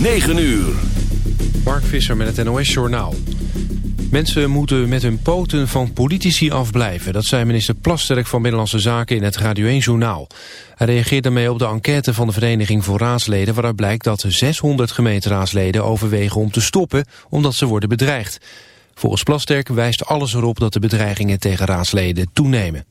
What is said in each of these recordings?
9 uur. Mark Visser met het NOS Journaal. Mensen moeten met hun poten van politici afblijven. Dat zei minister Plasterk van Binnenlandse Zaken in het Radio 1 Journaal. Hij reageert daarmee op de enquête van de Vereniging voor Raadsleden... waaruit blijkt dat 600 gemeenteraadsleden overwegen om te stoppen... omdat ze worden bedreigd. Volgens Plasterk wijst alles erop dat de bedreigingen tegen raadsleden toenemen.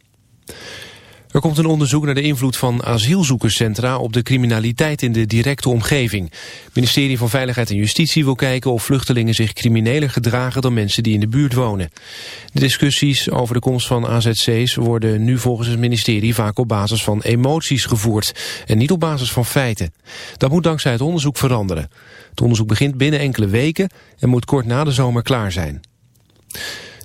Er komt een onderzoek naar de invloed van asielzoekerscentra op de criminaliteit in de directe omgeving. Het ministerie van Veiligheid en Justitie wil kijken of vluchtelingen zich crimineler gedragen dan mensen die in de buurt wonen. De discussies over de komst van AZC's worden nu volgens het ministerie vaak op basis van emoties gevoerd en niet op basis van feiten. Dat moet dankzij het onderzoek veranderen. Het onderzoek begint binnen enkele weken en moet kort na de zomer klaar zijn.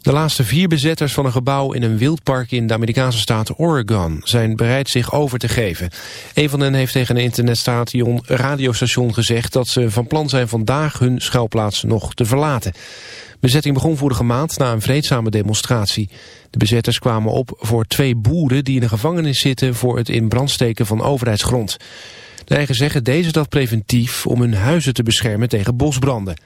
De laatste vier bezetters van een gebouw in een wildpark in de Amerikaanse staat Oregon zijn bereid zich over te geven. Een van hen heeft tegen een internetstation radiostation gezegd dat ze van plan zijn vandaag hun schuilplaats nog te verlaten. Bezetting begon vorige maand na een vreedzame demonstratie. De bezetters kwamen op voor twee boeren die in de gevangenis zitten voor het in brand steken van overheidsgrond. De eigen zeggen deze dat preventief om hun huizen te beschermen tegen bosbranden.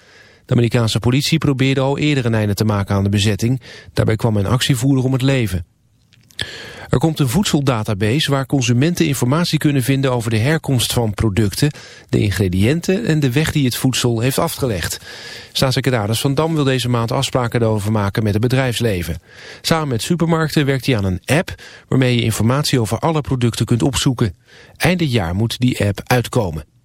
De Amerikaanse politie probeerde al eerder een einde te maken aan de bezetting. Daarbij kwam een actievoerder om het leven. Er komt een voedseldatabase waar consumenten informatie kunnen vinden over de herkomst van producten, de ingrediënten en de weg die het voedsel heeft afgelegd. Staatssecretaris Van Dam wil deze maand afspraken erover maken met het bedrijfsleven. Samen met supermarkten werkt hij aan een app waarmee je informatie over alle producten kunt opzoeken. Eind jaar moet die app uitkomen.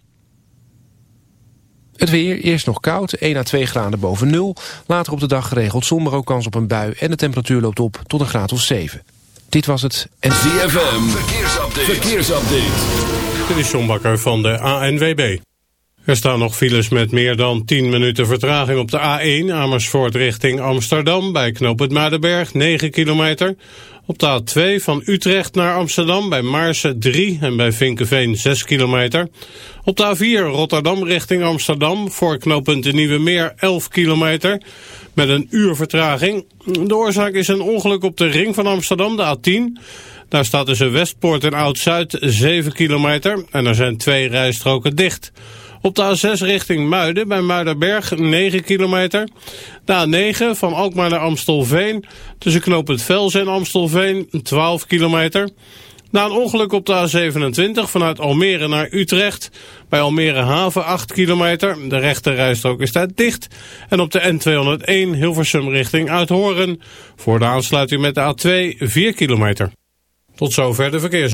Het weer, eerst nog koud, 1 à 2 graden boven nul. Later op de dag geregeld zon, maar ook kans op een bui... en de temperatuur loopt op tot een graad of 7. Dit was het... En... ZFM, verkeersupdate. verkeersupdate. Dit is John Bakker van de ANWB. Er staan nog files met meer dan 10 minuten vertraging op de A1 Amersfoort richting Amsterdam bij Knoop het Muidenberg 9 kilometer. Op de A2 van Utrecht naar Amsterdam bij Maarsen 3 en bij Vinkenveen 6 kilometer. Op de A4 Rotterdam richting Amsterdam voor knooppunt de Nieuwe Meer 11 kilometer met een uur vertraging. De oorzaak is een ongeluk op de ring van Amsterdam, de A10. Daar staat tussen Westpoort en Oud-Zuid 7 kilometer en er zijn twee rijstroken dicht. Op de A6 richting Muiden bij Muidenberg 9 kilometer. De A9 van Alkmaar naar Amstelveen tussen knooppunt Vels en Amstelveen 12 kilometer. Na een ongeluk op de A27 vanuit Almere naar Utrecht. Bij Almere Haven 8 kilometer. De rechte rijstrook is daar dicht. En op de N201 Hilversum richting Uithoren. Voor de aansluiting met de A2 4 kilometer. Tot zover de verkeers.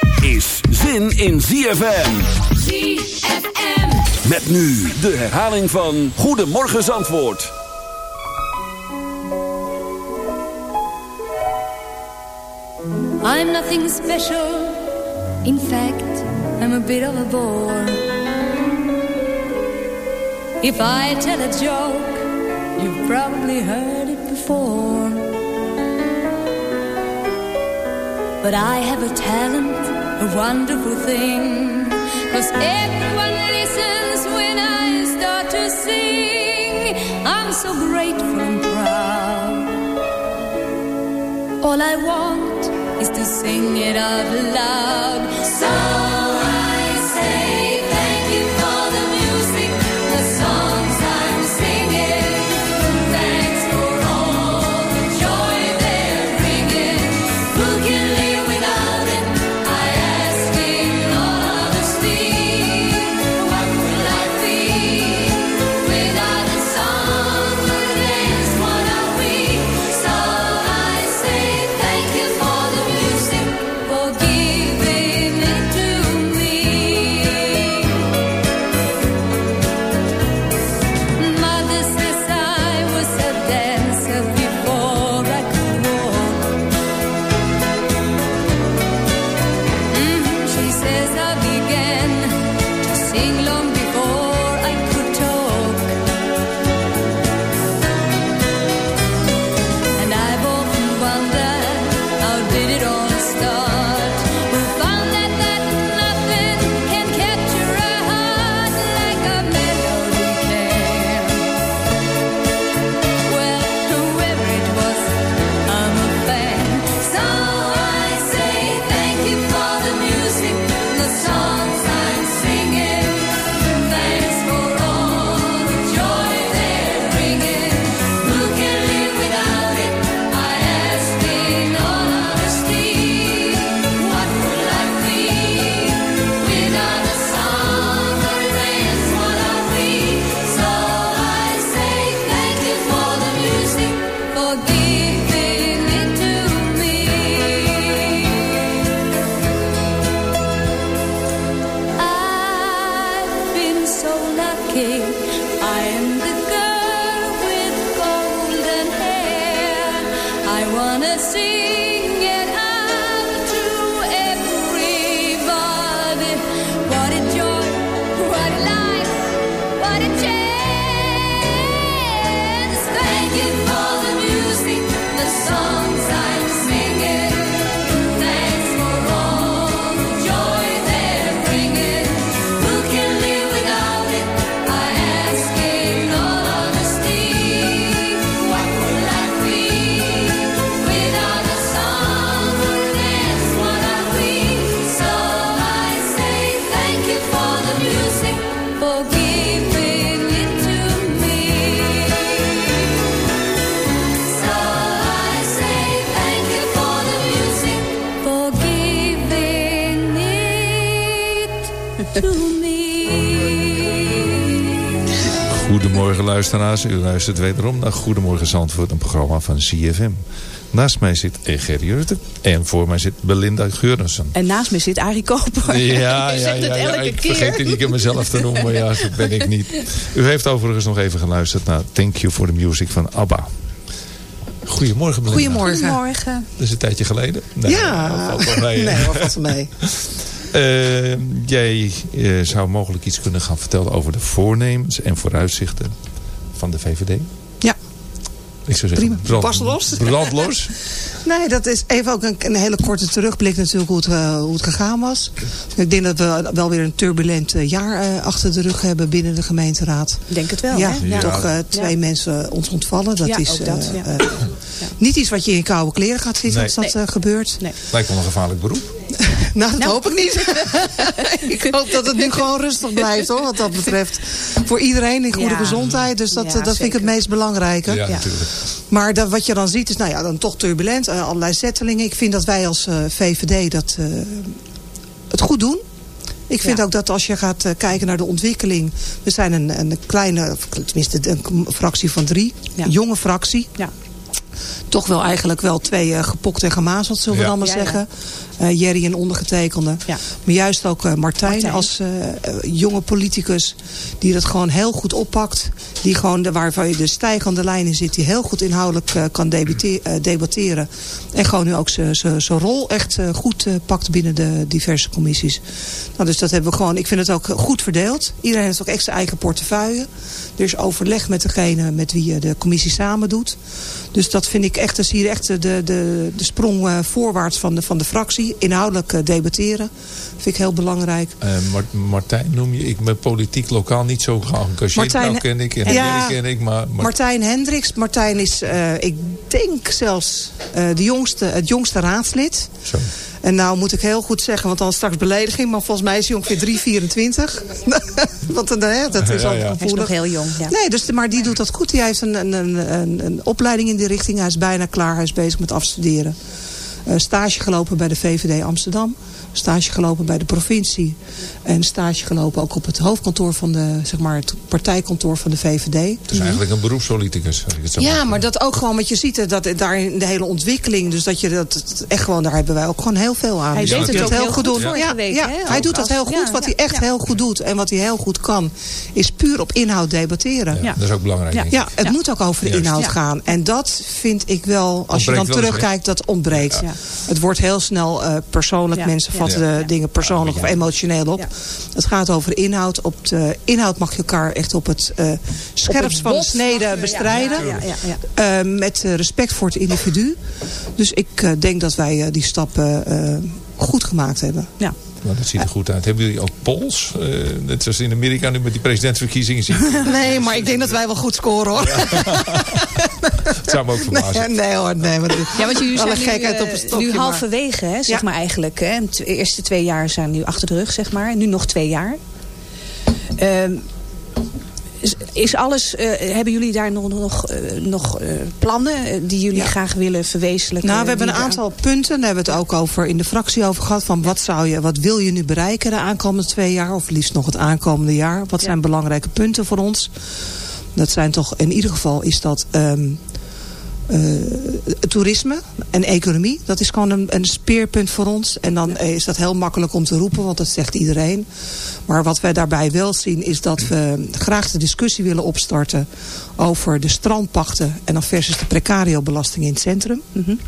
Is zin in ZFM. ZFM. Met nu de herhaling van Goedemorgen Zandvoort. I'm nothing special. In fact, I'm a bit of a bore. If I tell a joke, you've probably heard it before. But I have a talent a wonderful thing. Cause everyone listens when I start to sing. I'm so grateful and proud. All I want is to sing it out loud. So luisteraars, u luistert wederom naar Goedemorgen Zandvoort, een programma van CFM. Naast mij zit Gerry Jurten en voor mij zit Belinda Geurensen. En naast mij zit Arie Koper. Ja, ja, ja, ja, ik keer. vergeet het niet mezelf te noemen, maar ja, dat ben ik niet. U heeft overigens nog even geluisterd naar Thank You for the Music van ABBA. Goedemorgen Belinda. Goedemorgen. Goedemorgen. Dat is een tijdje geleden. Nee, ja. Dat valt mee. Nee, wat valt mee. Uh, jij uh, zou mogelijk iets kunnen gaan vertellen over de voornemens en vooruitzichten van de VVD. Ja. Ik zou zeggen, Prima. Brand, los. Nee, dat is even ook een, een, hele korte terugblik natuurlijk hoe het, uh, hoe het gegaan was. Ik denk dat we wel weer een turbulent jaar achter de rug hebben binnen de gemeenteraad. Ik denk het wel, ja, hè? Ja. Toch twee mensen ons ontvallen. Dat is dat, niet iets wat je in koude kleren gaat zitten nee. als dat nee. gebeurt. Nee. Lijkt wel een gevaarlijk beroep. nou, dat nou. hoop ik niet. ik hoop dat het nu gewoon rustig blijft, hoor, wat dat betreft. Voor iedereen in goede ja. gezondheid. Dus dat, ja, dat vind ik het meest belangrijke. Ja, natuurlijk. Maar dat, wat je dan ziet is, nou ja, dan toch turbulent. Uh, allerlei zettelingen. Ik vind dat wij als uh, VVD dat, uh, het goed doen. Ik vind ja. ook dat als je gaat uh, kijken naar de ontwikkeling... We zijn een, een kleine, tenminste een fractie van drie. Ja. Een jonge fractie. Ja toch wel eigenlijk wel twee uh, gepokt en gemazeld, zullen we dan maar ja, zeggen. Uh, Jerry en ondergetekende. Ja. Maar juist ook uh, Martijn, Martijn, als jonge politicus die dat gewoon heel goed oppakt. Die gewoon de, waarvan je de stijgende lijn in zit. Die heel goed inhoudelijk kan debatteren. En gewoon nu ook zijn rol echt goed pakt binnen de diverse commissies. Nou, dus dat hebben we gewoon, ik vind het ook goed verdeeld. Iedereen heeft ook extra eigen portefeuille. Er is overleg met degene met wie je de commissie samen doet. Dus dat vind ik echt, je echt de, de, de sprong uh, voorwaarts van de, van de fractie. Inhoudelijk uh, debatteren. Vind ik heel belangrijk. Martijn noem je. Ik ben politiek lokaal niet zo geëngageerd. Martijn, nou ken ik en ja, ken ik. Maar, Martijn Hendricks. Martijn is, ik denk zelfs, de jongste, het jongste raadslid. Zo. En nou moet ik heel goed zeggen, want dan straks belediging. Maar volgens mij is hij ongeveer 3,24. want uh, dat is al ja, Hij is nog heel jong. Ja. Nee, dus, maar die doet dat goed. Hij heeft een, een, een, een, opleiding in die richting. Hij is bijna klaar. Hij is bezig met afstuderen. Uh, stage gelopen bij de VVD Amsterdam stage gelopen bij de provincie. En stage gelopen ook op het hoofdkantoor van de, zeg maar, het partijkantoor van de VVD. Het is eigenlijk een beroepspoliticus. het zo ja, maar dat ook gewoon, wat je ziet, dat daar in de hele ontwikkeling, dus dat je dat echt gewoon, daar hebben wij ook gewoon heel veel aan. Hij doet het ook heel goed doen. Ja, ja, hij doet dat heel goed. Wat hij echt heel goed doet en wat hij heel goed kan, is puur op inhoud debatteren. Ja, Dat is ook belangrijk. Ja, het moet ook over de inhoud gaan. En dat vind ik wel, als je dan terugkijkt, dat ontbreekt. Het wordt heel snel uh, persoonlijk. Mensen vatten de dingen persoonlijk of emotioneel op. Het gaat over inhoud. Op de inhoud mag je elkaar echt op het uh, scherpst van de snede bestrijden. Uh, met respect voor het individu. Dus ik denk dat wij die stappen goed gemaakt hebben. Ja. Nou, dat ziet er goed uit. Hebben jullie ook polls? Uh, net zoals in Amerika nu met die presidentsverkiezingen zien. Nee, maar ik denk dat wij wel goed scoren hoor. dat zou me ook verbazen. Nee, nee hoor, nee. Maar ja, want jullie zijn nu, op een stokje, nu halverwege, hè, zeg maar eigenlijk. Hè. De eerste twee jaar zijn nu achter de rug, zeg maar. Nu nog twee jaar. Uh, is alles, uh, hebben jullie daar nog, nog, uh, nog uh, plannen die jullie ja. graag willen verwezenlijken? Nou, we hebben een aantal punten. Daar hebben we het ook over in de fractie over gehad. Van wat, zou je, wat wil je nu bereiken de aankomende twee jaar? Of liefst nog het aankomende jaar? Wat zijn belangrijke punten voor ons? Dat zijn toch, in ieder geval is dat um, uh, toerisme en economie. Dat is gewoon een, een speerpunt voor ons. En dan is dat heel makkelijk om te roepen, want dat zegt iedereen. Maar wat wij daarbij wel zien is dat we graag de discussie willen opstarten over de strandpachten en dan versus de precario-belasting in het centrum. -hmm.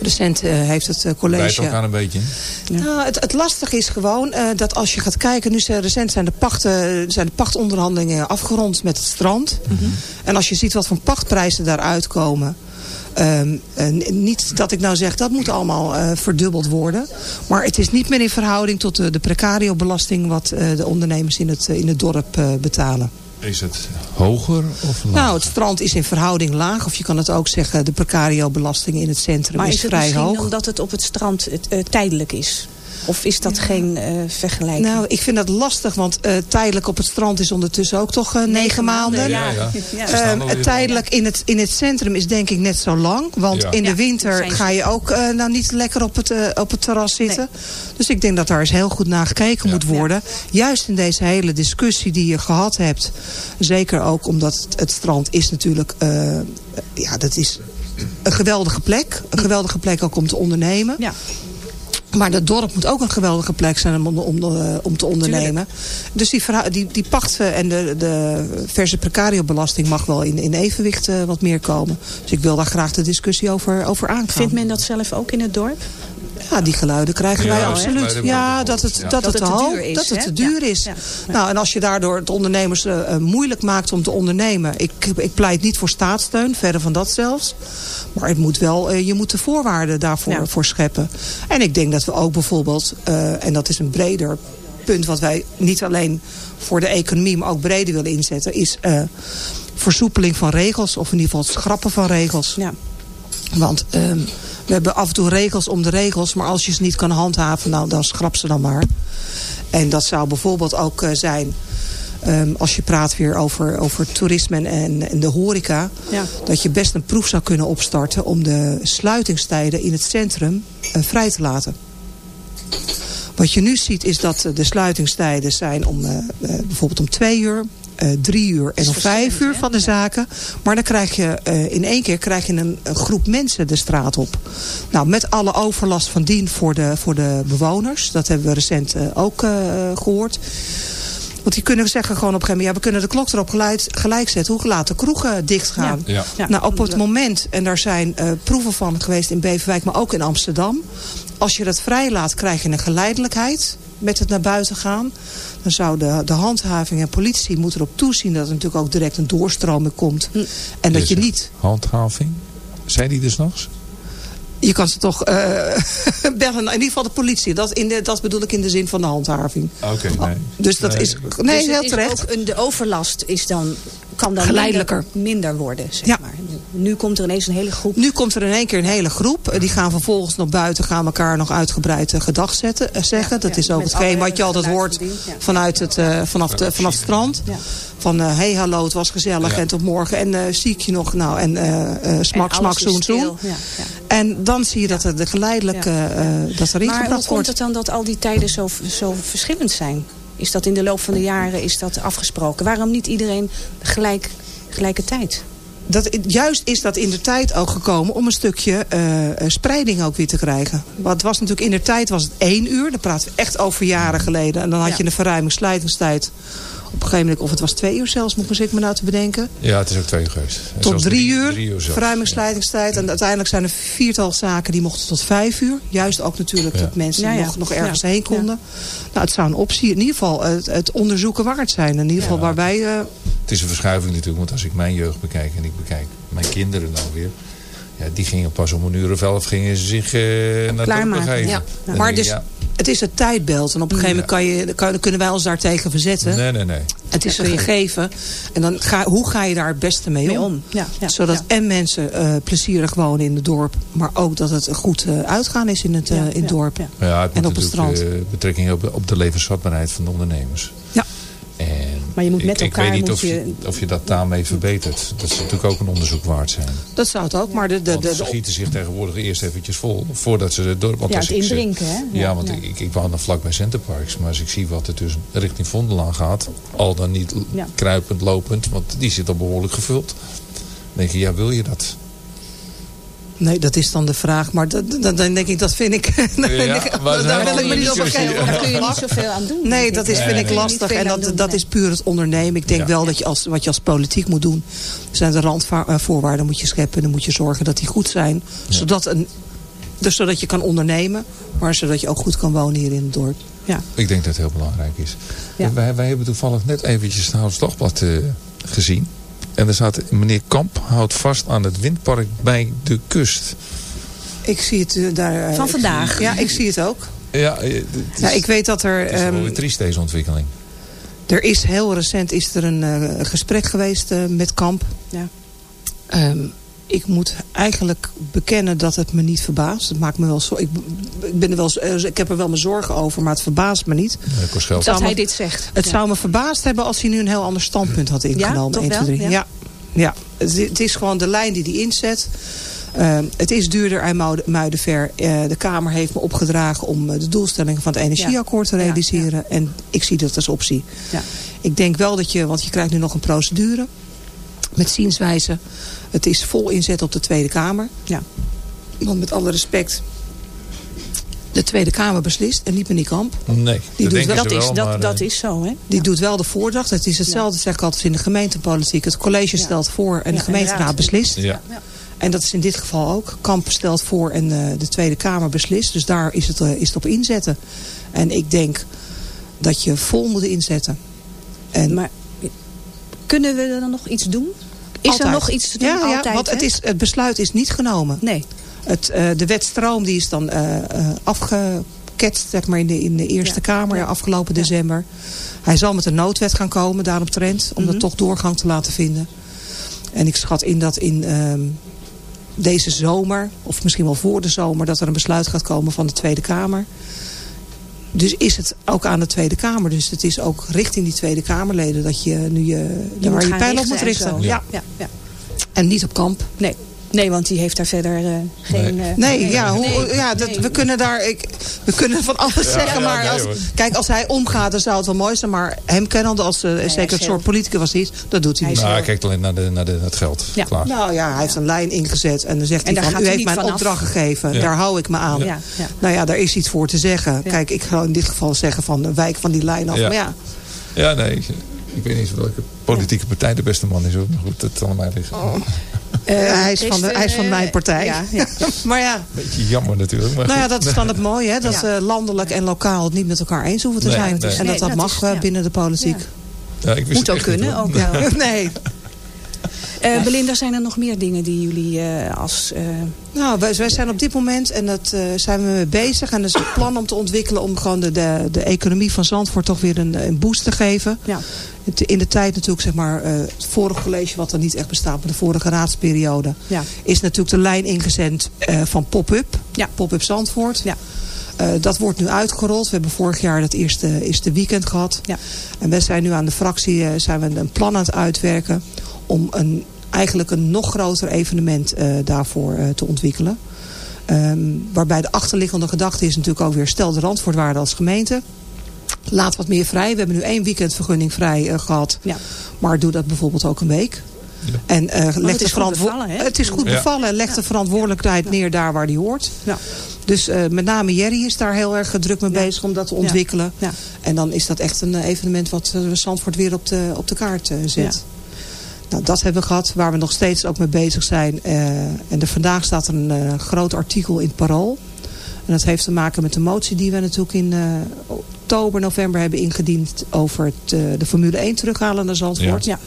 Recent uh, heeft het uh, college... ook aan een beetje. Ja. Nou, het, het lastige is gewoon uh, dat als je gaat kijken... nu zijn, recent zijn de, pachten, zijn de pachtonderhandelingen afgerond met het strand. Mm -hmm. En als je ziet wat voor pachtprijzen daaruit komen... Um, uh, niet dat ik nou zeg, dat moet allemaal uh, verdubbeld worden. Maar het is niet meer in verhouding tot de, de precario-belasting... wat uh, de ondernemers in het, in het dorp betalen. Is het hoger of laag? Nou, het strand is in verhouding laag. Of je kan het ook zeggen, de precario-belasting in het centrum maar is, is vrij hoog. Maar is het misschien omdat het op het strand tijdelijk is? Of is dat ja. geen uh, vergelijking? Nou, ik vind dat lastig, want uh, tijdelijk op het strand is ondertussen ook toch uh, negen, negen maanden. maanden. Ja. Ja. Ja. tijdelijk in het, in het centrum is denk ik net zo lang. Want in de winter ga je ook nou niet lekker op het, op het terras zitten. Nee. Dus ik denk dat daar eens heel goed naar gekeken moet worden. Juist in deze hele discussie die je gehad hebt. Zeker ook omdat het, het strand is natuurlijk... ja, dat is een geweldige plek. Een geweldige plek ook om te ondernemen. Ja. Maar dat dorp moet ook een geweldige plek zijn om, om, om te ondernemen. Tuurlijk. Dus die, die, die pachten en de, de verse precario-belasting mag wel in, in evenwicht uh, wat meer komen. Dus ik wil daar graag de discussie over, over aangaan. Vindt men dat zelf ook in het dorp? Ja, die geluiden krijgen ja, wij absoluut. Ja, dat het, ja. dat, het, dat het te, duur is. Dat het te duur is. Ja. Nou, en als je daardoor het ondernemers uh, moeilijk maakt om te ondernemen. Ik, ik pleit niet voor staatssteun, verder van dat zelfs. Maar het moet wel, uh, je moet de voorwaarden daarvoor voor scheppen. En ik denk dat we ook bijvoorbeeld, uh, en dat is een breder punt wat wij niet alleen voor de economie, maar ook breder willen inzetten, is versoepeling van regels. Of in ieder geval het schrappen van regels. Ja. Want um, we hebben af en toe regels om de regels. Maar als je ze niet kan handhaven, nou, dan schrap ze dan maar. En dat zou bijvoorbeeld ook uh, zijn... Um, als je praat weer over, over toerisme en, en de horeca... Ja. dat je best een proef zou kunnen opstarten... om de sluitingstijden in het centrum uh, vrij te laten. Wat je nu ziet is dat de sluitingstijden zijn om, uh, bijvoorbeeld om twee uur uh, drie uur en om vijf uur van de zaken. Maar dan krijg je uh, in één keer krijg je een, een, groep mensen de straat op. Nou, met alle overlast van dien voor de, voor de bewoners. Dat hebben we recent uh, ook gehoord. Want die kunnen zeggen gewoon op een gegeven moment... ja, we kunnen de klok erop gelijk, gelijk zetten. Hoe laat de kroegen dicht gaan. Ja. Ja. Nou, op het moment, en daar zijn uh, proeven van geweest in Beverwijk... maar ook in Amsterdam. Als je dat vrijlaat, krijg je een geleidelijkheid met het naar buiten gaan. Dan zou de, de handhaving en politie moeten erop toezien... dat er natuurlijk ook direct een doorstroming komt. Hm. En dat je niet... Handhaving? Zijn die er s'nachts? je kan ze toch uh, bellen. In ieder geval de politie. Dat, in de, dat bedoel ik in de zin van de handhaving. Oké, nee. Dus dat Nee. is... Nee, Dus heel is terecht. ook een- de overlast is dan, kan dan Geleidelijker. minder, minder worden. Zeg Ja. maar. Nu komt er ineens een hele groep. Nu komt er in één keer een hele groep. Die gaan vervolgens nog buiten, gaan elkaar nog uitgebreid eh, gedag zetten, eh, zeggen. dat ja, is ook met hetgeen wat je altijd hoort vanuit het, eh, vanaf, de, vanaf het strand. Ja. Van, hé hey, hallo, het was gezellig Ja. en tot morgen. En eh, zie ik je nog? Nou, en eh eh, smak, En smak, zoen, zoen. stil. Ja, ja. En dan zie je dat er de geleidelijk Ja. eh, eh, dat erin Maar hoe komt wordt. het dan dat al die tijden zo, zo verschillend zijn? Is dat in de loop van de jaren is dat afgesproken? Waarom niet iedereen gelijk, gelijke tijd? dat, juist is dat in de tijd ook gekomen om een stukje eh, eh, spreiding ook weer te krijgen. Want het was natuurlijk in de tijd was het één uur. Dan praten we echt over jaren geleden. En dan had Ja. je een verruiming sluitingstijd. Op een gegeven moment, of het was twee uur zelfs, moet ik me nou te bedenken. Ja, het is ook twee uur geweest. Tot drie uur, drie uur zelfs. verruimingssluitingstijd. En uiteindelijk zijn er viertal zaken die mochten tot vijf uur. Juist ook natuurlijk Ja. dat mensen Ja, ja. Nog, nog ergens Ja. heen konden. Nou, het zou een optie, in ieder geval het, het onderzoeken waard zijn. In ieder geval Ja. waarbij... eh, Het is een verschuiving natuurlijk, want als ik mijn jeugd bekijk en ik bekijk mijn kinderen dan weer. Ja, die gingen pas om een uur of elf gingen ze zich eh naar het begeven. ja. Maar dus, het is het tijdbeeld. En op een gegeven moment kan je, kan, kunnen wij ons daartegen verzetten. nee, nee, nee. Het is een gegeven. En dan ga, hoe ga je daar het beste mee om? Mee om. Ja, ja, Zodat ja. en mensen eh, plezierig wonen in het dorp. Maar ook dat het goed eh, uitgaan is in het, eh, in het ja, dorp. ja. Maar ja, het En op het natuurlijk, strand. betrekking hebben op de levensvatbaarheid van de ondernemers. Ja. En Maar je moet ik- met ik, elkaar weet niet of, je, of je dat daarmee verbetert. Dat zou natuurlijk ook een onderzoek waard zijn. Dat zou het ook. Maar de, de, Want de, ze gieten zich tegenwoordig eerst eventjes vol. Voordat ze het dorp... Want Ja, het ik indrinken, hè? Ja, Ja, want ja. Ik, ik woon dan vlakbij Centerparks. Maar als ik zie wat er dus richting Vondelaan gaat. Al dan niet Ja. kruipend, lopend. Want die zit al behoorlijk gevuld. Dan denk je, ja, wil je dat? Nee, dat is dan de vraag. Maar dat, dat- dan denk ik, dat vind ik... daar wil ik me we niet over discussie. geven. Daar kun je niet zoveel aan doen. Nee, dat is, vind Nee, ik nee. lastig. En dat, doen, dat nee. is puur het ondernemen. Ik denk Ja. wel dat je als, wat je als politiek moet doen. Zijn de randvoorwaarden moet je scheppen. Dan moet je zorgen dat die goed zijn. Zodat, een, dus zodat je kan ondernemen. Maar zodat je ook goed kan wonen hier in het dorp. Ja. Ik denk dat het heel belangrijk is. Ja. Wij, wij hebben toevallig net eventjes het Dagblad eh, gezien. En er staat, meneer Kamp houdt vast aan het windpark bij de kust. Ik zie het eh, daar... eh, Van ik- vandaag. Ja, ik zie het ook. Ja, eh, het is, Ja, ik weet dat er... het is wel ehm, weer triest deze ontwikkeling. er is heel recent is er een eh, gesprek geweest eh, met Kamp. Ja. Ehm, ik moet eigenlijk bekennen dat het me niet verbaast. Het maakt me wel zo. Ik, ik, ben er wel, eh, ik heb er wel mijn zorgen over, maar het verbaast me niet. Dat hij dit zegt. Het Ja. zou me verbaasd hebben als hij nu een heel ander standpunt had ingenomen. toch 1, 2, wel? 3. Ja. Ja. Ja. Het, is- het is gewoon de lijn die hij inzet. Ehm, het is duurder aan Muiden- Muidenver. Eh, de Kamer heeft me opgedragen om eh, de doelstellingen van het energieakkoord te Ja, realiseren. En ik zie dat als optie. Ja. Ik denk wel dat je, want je krijgt nu nog een procedure met zienswijze. Het is vol inzet op de Tweede Kamer. Ja. Want met alle respect, de Tweede Kamer beslist en niet meneer Kamp. Nee, Die dat doet wel- Dat, is, dat, maar, dat eh, is zo, hè? Die doet wel de voordracht. Het is hetzelfde, zeg ik altijd, in de gemeentepolitiek. Het college Ja. stelt voor en Ja, de en gemeenteraad raad. beslist. Ja. En dat is in dit geval ook. Kamp stelt voor en eh, de Tweede Kamer beslist. Dus daar is het, eh, is het op inzetten. En ik denk dat je vol moet inzetten. En Maar kunnen we er dan nog iets doen? Is Altijd. er nog iets te doen? ja, ja, Altijd, want het, is, het besluit is niet genomen. Nee. Het, eh, de wet stroom die is dan eh, eh, afgeketst zeg maar, in, de, in de Eerste Ja. Kamer Ja. afgelopen Ja. december. Hij zal met een noodwet gaan komen daarop trend. Om Mhm. dat toch doorgang te laten vinden. En ik schat in dat in ehm, deze zomer, of misschien wel voor de zomer... dat er een besluit gaat komen van de Tweede Kamer. Dus is het ook aan de Tweede Kamer. Dus het is ook richting die Tweede Kamerleden... dat je nu je, Je waar je pijl op moet en richten. Ja. Ja, ja. En niet op kamp. Nee. Nee, want die heeft daar verder eh, geen... eh, Nee, ja, hoe, nee, ja dat, nee. we kunnen daar ik, we kunnen van alles Ja, zeggen. ja, maar nee, als, kijk, als hij omgaat, dan zou het wel mooi zijn. Maar hem kennende, als uh, zeker het soort politicus was hij is, dat doet hij Hij niet. Nou, hij kijkt alleen naar, de, naar de, het geld. Ja. Klaar. Nou ja, hij heeft een lijn ingezet. En dan zegt En hij van, u heeft mij een opdracht gegeven. Ja. Daar hou ik me aan. Ja, ja. Nou ja, daar is iets voor te zeggen. Ja. Kijk, ik ga in dit geval zeggen van, wijk van die lijn af. Ja. Maar ja, Ja, nee. Ik, ik weet niet welke politieke partij de beste man is. Hoor. Maar goed, dat zal aan mij liggen. eh, hij, is van de, Christen, hij is van mijn eh, partij. ja, ja. maar ja, Beetje jammer natuurlijk. Maar nou ja, dat is dan het mooie. Hè, dat Ja. eh, landelijk en lokaal het niet met elkaar eens hoeven te Nee, zijn. nee. En dat Nee, dat dat mag is- eh, ja. binnen de politiek. Ja. Ja, ik wist Moet het ook kunnen, ook. Nee. Uh, Belinda, zijn er nog meer dingen die jullie uh, als... Uh... Nou, wij, wij, zijn op dit moment, en dat zijn we mee bezig... en dat is een plan om te ontwikkelen om gewoon de, de, de economie van Zandvoort toch weer een, een boost te geven. Ja. In de tijd natuurlijk, zeg maar, het vorige college wat er niet echt bestaat... maar de vorige raadsperiode... Ja. is natuurlijk de lijn ingezend van pop-up. Ja. Pop-up Zandvoort. Ja. Uh, dat wordt nu uitgerold. We hebben vorig jaar het eerste, eerste weekend gehad. Ja. En we zijn nu aan de fractie uh, zijn we een plan aan het uitwerken... om een, eigenlijk een nog groter evenement uh, daarvoor te ontwikkelen. Um, waarbij de achterliggende gedachte is natuurlijk ook weer... stel de randvoortwaarde als gemeente. Laat wat meer vrij. We hebben nu één weekendvergunning vrij gehad. Ja. Maar doe dat bijvoorbeeld ook een week. Ja. En uh, leg het is, goed bevallen, het is goed bevallen. Leg de verantwoordelijkheid neer daar waar die hoort. Ja. Dus uh, met name Jerry is daar heel erg druk mee bezig om dat te ontwikkelen. Ja. En dan is dat echt een eh, evenement wat Zandvoort weer op de, op de kaart uh, zet. Nou, dat hebben we gehad, waar we nog steeds ook mee bezig zijn. en er, vandaag staat er een groot artikel in het Parool. En dat heeft te maken met de motie die we natuurlijk in oktober, november hebben ingediend... over het, de Formule 1 terughalen naar Zandvoort. Ja.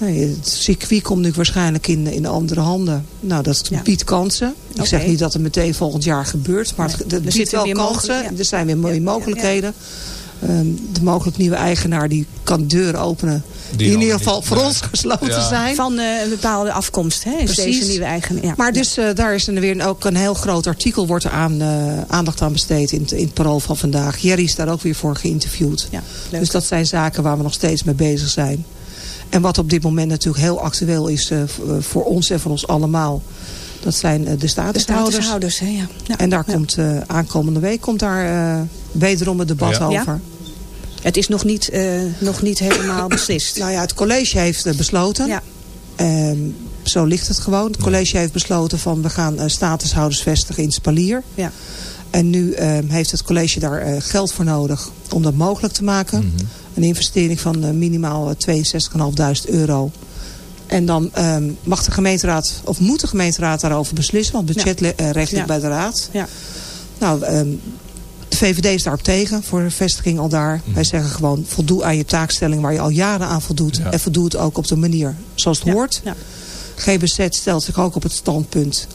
Nee, het circuit komt nu waarschijnlijk in, in andere handen. Nou, dat biedt kansen. Ik zeg niet dat het meteen volgend jaar gebeurt. Maar het, het biedt wel kansen. Er zijn weer mooie mogelijkheden. Um, de mogelijk nieuwe eigenaar die kan deuren openen. Die, in ieder geval voor ons gesloten zijn. Van uh, een bepaalde afkomst. Hè, is deze nieuwe eigenaar. Ja. Maar dus uh, daar is er weer ook een heel groot artikel. Wordt er aan, uh, aandacht aan besteed in, in het parool van vandaag. Jerry is daar ook weer voor geïnterviewd. dus dat zijn zaken waar we nog steeds mee bezig zijn. En wat op dit moment natuurlijk heel actueel is uh, voor ons en voor ons allemaal. Dat zijn uh, de statushouders. De statushouders hè, ja. ja. En daar komt uh, aankomende week komt daar wederom het debat over. Het is nog niet, nog niet helemaal beslist. nou ja, het college heeft besloten. Ja. Ehm, zo ligt het gewoon. Het college heeft besloten van we gaan statushouders vestigen in Spalier. Ja. En nu ehm, heeft het college daar geld voor nodig om dat mogelijk te maken. Mm -hmm. Een investering van uh, minimaal 62.500 euro. En dan um, mag de gemeenteraad, of moet de gemeenteraad daarover beslissen. Want budgetrecht ja. ligt ja. bij de raad. Ja. Nou, um, de VVD is daarop tegen voor de vestiging al daar. Mm. Wij zeggen gewoon voldoe aan je taakstelling waar je al jaren aan voldoet. Ja. En voldoe het ook op de manier zoals het hoort. GBZ stelt zich ook op het standpunt.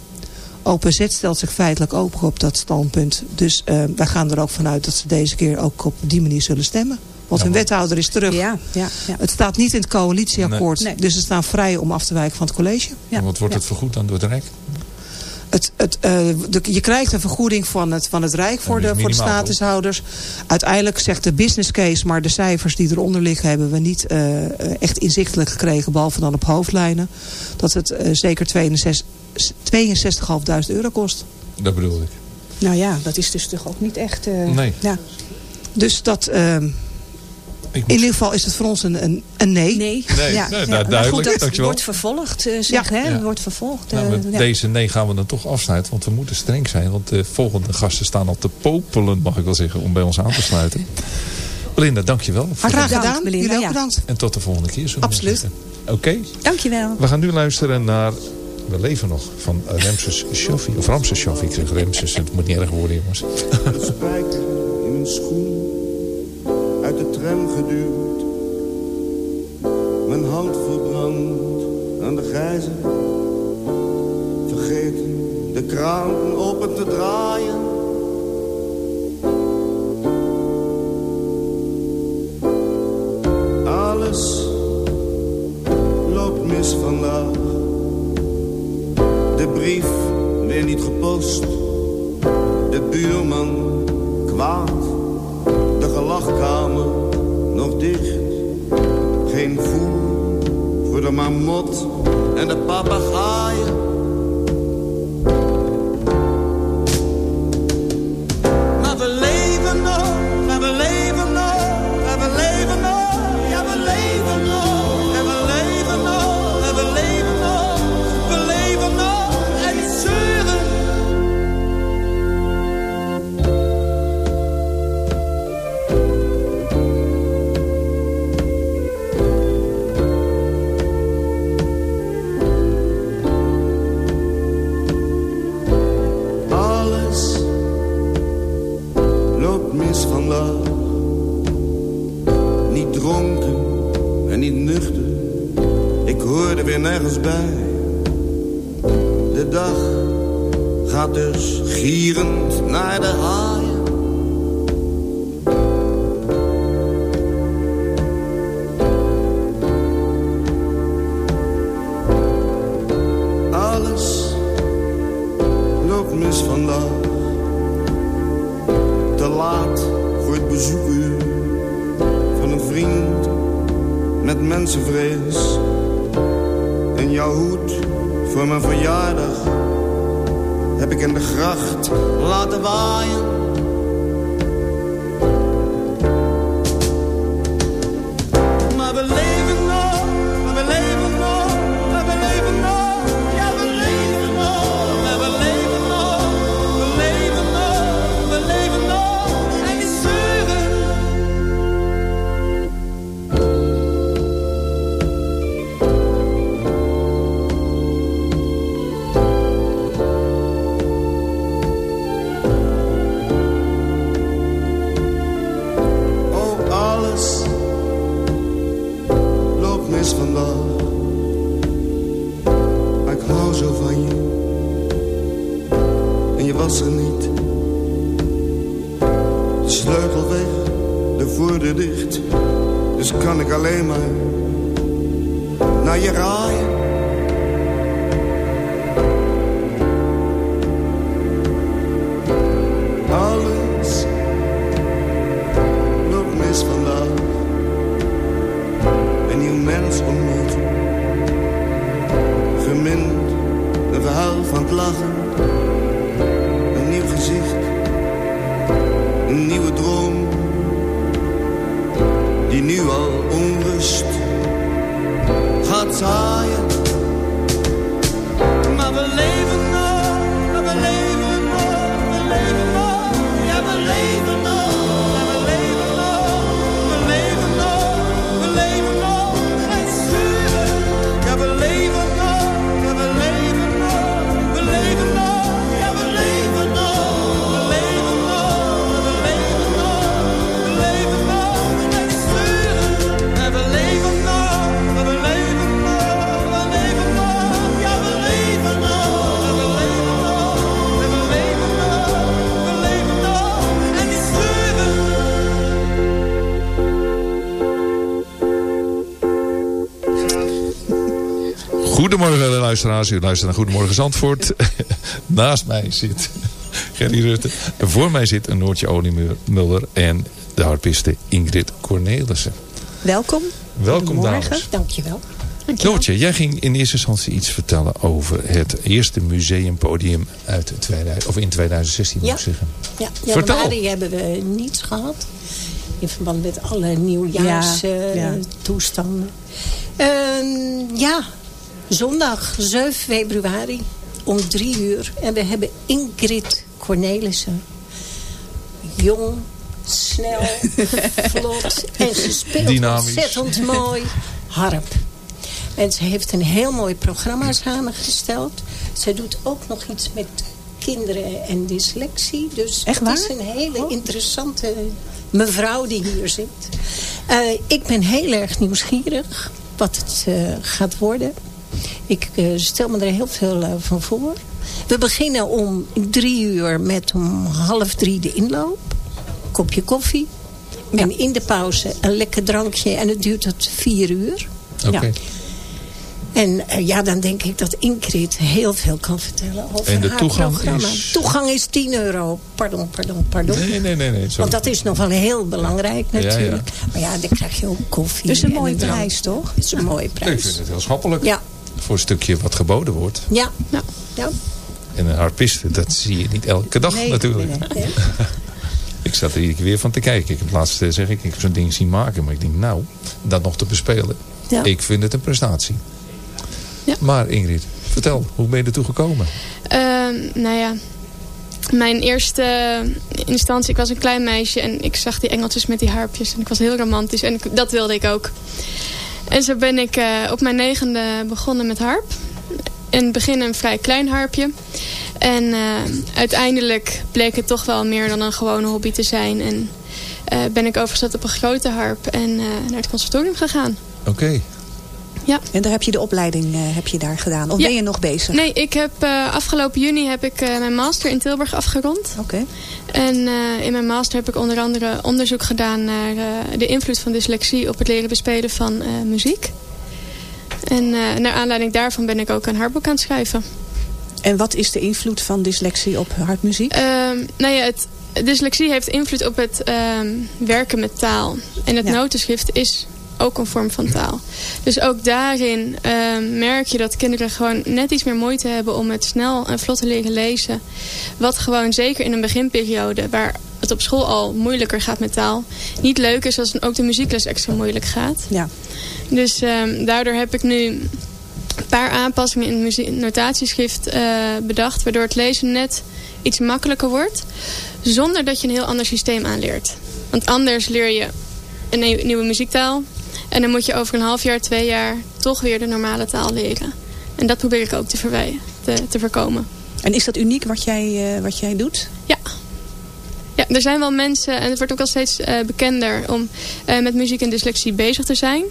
OPZ stelt zich feitelijk ook op dat standpunt. Dus uh, wij gaan er ook vanuit dat ze deze keer ook op die manier zullen stemmen. Want hun wethouder is terug. Ja, ja, ja. Het staat niet in het coalitieakkoord. Nee. Dus ze staan vrij om af te wijken van het college. Ja. En wat wordt het vergoed dan door het Rijk? Het, het, uh, de, je krijgt een vergoeding van het, van het Rijk voor de, voor de statushouders. Uiteindelijk zegt de business case, maar de cijfers die eronder liggen... hebben we niet uh, echt inzichtelijk gekregen, behalve dan op hoofdlijnen. Dat het uh, zeker 62.500 euro kost. Dat bedoel ik. Nou ja, dat is dus toch ook niet echt... nee. Ja. Dus dat... In ieder geval is het voor ons een, een, een nee. Nee, nee, ja. nee nou, duidelijk. Goed, het wordt vervolgd, uh, zeg, ja. hè? Wordt vervolgd. Nou, met uh, deze nee gaan we dan toch afsluiten. Want we moeten streng zijn. Want de volgende gasten staan al te popelen, mag ik wel zeggen, om bij ons aan te sluiten. Belinda, dankjewel. Graag gedaan. Belinda, Jullie ook bedankt. En tot de volgende keer. Absoluut. Oké. Okay. Dankjewel. We gaan nu luisteren naar we leven nog van Ramses Shaffi. Of Ramses Shaffi, ik zeg Ramses. Het moet niet erg worden, jongens. spijker in mijn schoen. Uit de tram geduwd mijn hand verbrand aan de gijzer. Vergeten de kraan open te draaien. Alles loopt mis vandaag. De brief weer niet gepost. De buurman kwaad. De gelachkamer nog dicht geen voer voor de marmot en de papegaaien. Naar je raaien. Alles loopt mis vandaag. Een nieuw mens ontmoet. Gemind, een verhaal van het lachen. Een nieuw gezicht. Een nieuwe droom. Die nu al onrust gaat luisteraars, u luistert naar Goedemorgen Zandvoort. Naast mij zit Gerry Rutte. En voor mij zit een Noortje Oliemuller en de harpiste Ingrid Cornelissen. Welkom. Welkom dames. Dankjewel. Noortje, jij ging in eerste instantie iets vertellen over het eerste museumpodium uit 2000, of in 2016 moet Ja. ik zeggen. Ja, Vertel. januari hebben we niets gehad. In verband met alle nieuwjaars Ja, eh, ja. toestanden. Ehm, ja, zondag 7 februari om drie uur. En we hebben Ingrid Cornelissen. Jong, snel, vlot. En ze speelt Dynamisch. ontzettend mooi harp. En ze heeft een heel mooi programma samengesteld. Ze doet ook nog iets met kinderen en dyslexie. Dus Echt het is waar? een hele interessante mevrouw die hier zit. Eh, ik ben heel erg nieuwsgierig wat het eh, gaat worden. Ik eh, stel me er heel veel eh, van voor. We beginnen om drie uur met om half drie de inloop. Kopje koffie. En in de pauze een lekker drankje. En het duurt tot vier uur. Oké. En eh, ja, dan denk ik dat Ingrid heel veel kan vertellen over En de haar toegang programma. is- Toegang is 10 euro. Pardon, pardon, pardon. Nee, nee, nee. nee sorry. Want dat is nog wel heel belangrijk Ja, ja. natuurlijk. Maar ja, dan krijg je ook koffie. Dus een en mooie prijs, toch? Het is een mooie Ik prijs. vind het heel schappelijk. Ja, Voor een stukje wat geboden wordt. ja, ja. ja. En een harpiste, dat zie je niet elke dag Nee, natuurlijk. nee, nee. Ik zat er iedere keer weer van te kijken. Ik heb laatst eh, zeg ik, ik heb zo'n ding zien maken. Maar ik denk, nou, dat nog te bespelen. Ja. Ik vind het een prestatie. Ja. Maar Ingrid, vertel, hoe ben je ertoe gekomen? Ehm, nou ja, mijn eerste instantie, ik was een klein meisje en ik zag die engeltjes met die harpjes. En ik was heel romantisch en ik- dat wilde ik ook. En zo ben ik eh, op mijn negende begonnen met harp. In het begin een vrij klein harpje. En eh, uiteindelijk bleek het toch wel meer dan een gewone hobby te zijn. En eh, ben ik overgestapt op een grote harp en naar het conservatorium gegaan. Oké. Ja. En daar heb je de opleiding uh, heb je daar gedaan? Of ben je nog bezig? Nee, ik heb uh, afgelopen juni heb ik uh, mijn master in Tilburg afgerond. Oké. Okay. En in mijn master heb ik onder andere onderzoek gedaan naar de invloed van dyslexie op het leren bespelen van muziek. En naar aanleiding daarvan ben ik ook een hartboek aan het schrijven. En wat is de invloed van dyslexie op hartmuziek? Ehm, nou ja, het, dyslexie heeft invloed op het um, werken met taal. En het ja. notenschrift is ook een vorm van taal. Dus ook daarin um, merk je dat kinderen gewoon net iets meer moeite hebben om het snel en vlot te leren lezen. Wat gewoon zeker in een beginperiode, waar het op school al moeilijker gaat met taal, niet leuk is als dan ook de muziekles extra moeilijk gaat. Ja. Dus um, daardoor heb ik nu een paar aanpassingen in het notatieschrift uh, bedacht, waardoor het lezen net iets makkelijker wordt, zonder dat je een heel ander systeem aanleert. Want anders leer je een nieuwe muziektaal. En dan moet je over een half jaar, twee jaar toch weer de normale taal leren. En dat probeer ik ook te, te, te voorkomen. En is dat uniek wat jij, uh, wat jij doet? Ja. Ja, er zijn wel mensen, en het wordt ook al steeds uh, bekender om uh, met muziek en dyslexie bezig te zijn.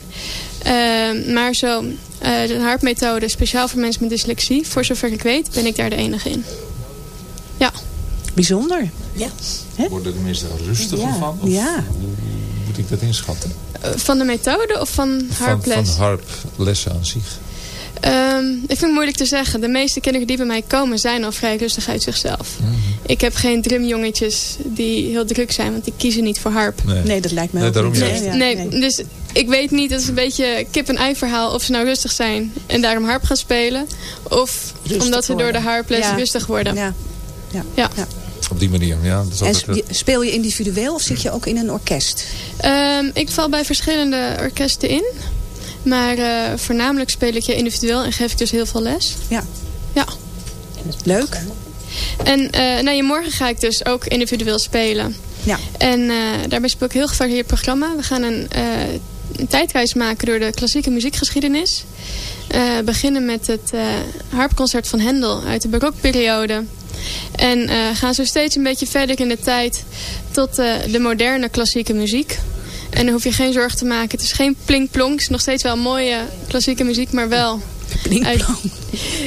maar zo, de harpmethode speciaal voor mensen met dyslexie, voor zover ik weet, ben ik daar de enige in. Ja. Bijzonder. Ja. Worden de mensen er rustiger ja. van? Of ja. Moet ik dat inschatten? Van de methode of van harples? Van, van harplessen aan zich. Um, ik vind het moeilijk te zeggen. De meeste kinderen die bij mij komen zijn al vrij rustig uit zichzelf. Mm -hmm. Ik heb geen drumjongetjes die heel druk zijn, want die kiezen niet voor harp. Nee, nee dat lijkt me nee, ook daarom niet. Nee, Ja, nee, nee. dus ik weet niet, het is een beetje kip en ei verhaal of ze nou rustig zijn en daarom harp gaan spelen. Of Rustig omdat ze door de harples Ja. rustig worden. Ja. Ja. Ja. Op die manier, ja. Dat is En sp- speel je individueel of zit je ook in een orkest? Ehm, ik val bij verschillende orkesten in. Maar eh, voornamelijk speel ik je individueel en geef ik dus heel veel les. Ja. Ja. Leuk. En eh nou, morgen ga ik dus ook individueel spelen. Ja. En eh, daarbij speel ik heel gevarieerd programma. We gaan een, eh, een tijdreis maken door de klassieke muziekgeschiedenis. Eh beginnen met het eh, harpconcert van Hendel uit de barokperiode. En eh, gaan zo steeds een beetje verder in de tijd tot eh, de moderne klassieke muziek. En dan hoef je geen zorgen te maken. Het is geen plink-plonk. Het is nog steeds wel mooie klassieke muziek, maar wel... Plink-plonk.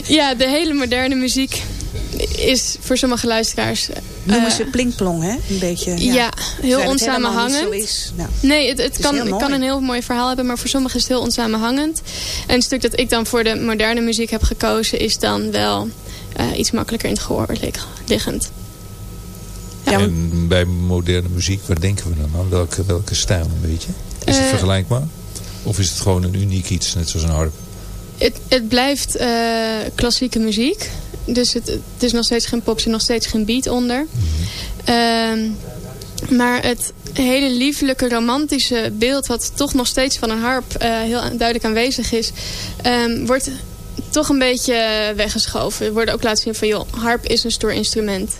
Ja, de hele moderne muziek is voor sommige luisteraars... Noemen eh, ze plinkplong, hè? Een beetje. Ja, Ja, heel het onsamenhangend. is. Nou. Nee, het, het kan, het mooi. kan een heel mooi verhaal hebben, maar voor sommigen is het heel onsamenhangend. En het stuk dat ik dan voor de moderne muziek heb gekozen, is dan wel eh, iets makkelijker in het gehoor lig- liggend. Ja. En bij moderne muziek, waar denken we dan aan? Welke, welke stijl een beetje? Is het Eh, vergelijkbaar? Of is het gewoon een uniek iets, net zoals een harp? Het, het blijft eh, klassieke muziek. Dus het, het is nog steeds geen pop, er zit nog steeds geen beat onder. Ehm, maar het hele liefelijke, romantische beeld... wat toch nog steeds van een harp eh, heel duidelijk aanwezig is... ehm, wordt toch een beetje weggeschoven. Er wordt ook laten zien van... joh, harp is een stoer instrument.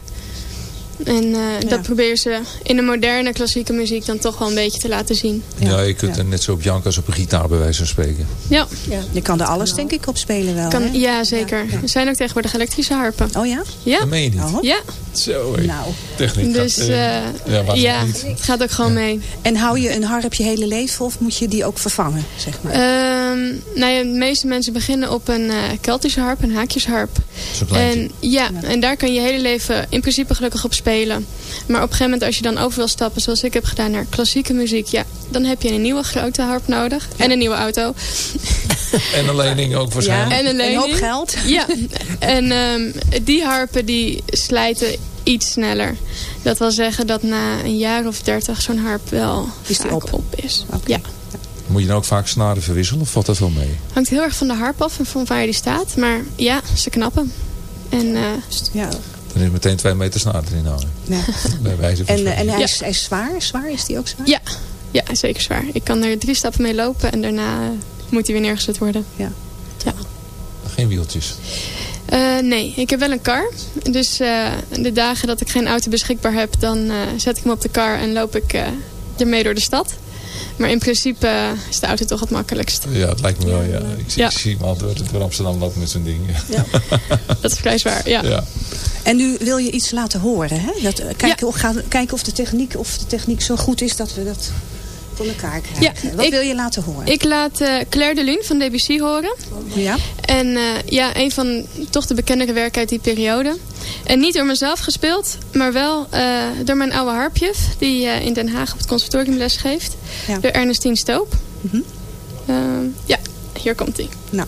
En eh, dat proberen ze in de moderne klassieke muziek... dan toch wel een beetje te laten zien. Ja, je kunt er net zo op janken als op een gitaar bij wijze van spreken. Ja, Ja. Je kan er alles denk ik op spelen wel. kan, ja zeker. Er zijn ook tegenwoordig elektrische harpen. Oh ja? Ja, Dat meen je niet. Oh. ja. Zo, hé. Nou. Techniek Dus gaat, eh, eh, ja, niet? het gaat ook gewoon mee. En hou je een harp je hele leven of moet je die ook vervangen, zeg maar? Ehm, nou ja, de meeste mensen beginnen op een eh, Keltische harp, een haakjesharp. En, ja, en daar kan je hele leven in principe gelukkig op spelen. Maar op een gegeven moment als je dan over wil stappen, zoals ik heb gedaan, naar klassieke muziek. Ja, dan heb je een nieuwe grote harp nodig. En een nieuwe auto. En een lening ook waarschijnlijk. En een lening. hoop geld. Ja, en ehm, die harpen die slijten iets sneller. Dat wil zeggen dat na een jaar of dertig zo'n harp wel Is die op? is. Ja. Moet je dan ook vaak snaren verwisselen of valt dat wel mee? Hangt heel erg van de harp af en van waar die staat. Maar ja, ze knappen. En eh, Ja. Dan is meteen twee meter snaar erin houden. Ja. Bij wijze van En, eh, en hij, Ja. is, hij is zwaar? Zwaar? Is die ook zwaar? ja, ja, zeker zwaar. Ik kan er drie stappen mee lopen en daarna moet hij weer neergezet worden. Ja. ja. Geen wieltjes. Eh, nee, ik heb wel een kar. Dus eh, de dagen dat ik geen auto beschikbaar heb, dan eh, zet ik hem op de kar en loop ik eh, ermee door de stad. Maar in principe is de auto toch het makkelijkst. Ja, het lijkt me wel, ja. Ik zie, Ja. ik zie hem altijd door Amsterdam lopen met zo'n ding. Ja. Dat is vrij zwaar, ja. ja. En nu wil je iets laten horen, hè? Dat, kijken, of, gaan, kijken of, de techniek, of de techniek zo goed is dat we dat voor elkaar krijgen. Wat wil je laten horen? Ik laat uh, Claire de Lune van Debussy horen. Ja. En uh, ja, een van toch de bekendere werken uit die periode. En niet door mezelf gespeeld, maar wel uh, door mijn oude harpjuf... die in Den Haag op het conservatorium les geeft. Ja. Door Ernestine Stoop. Mm -hmm. ja, hier komt hij. Nou.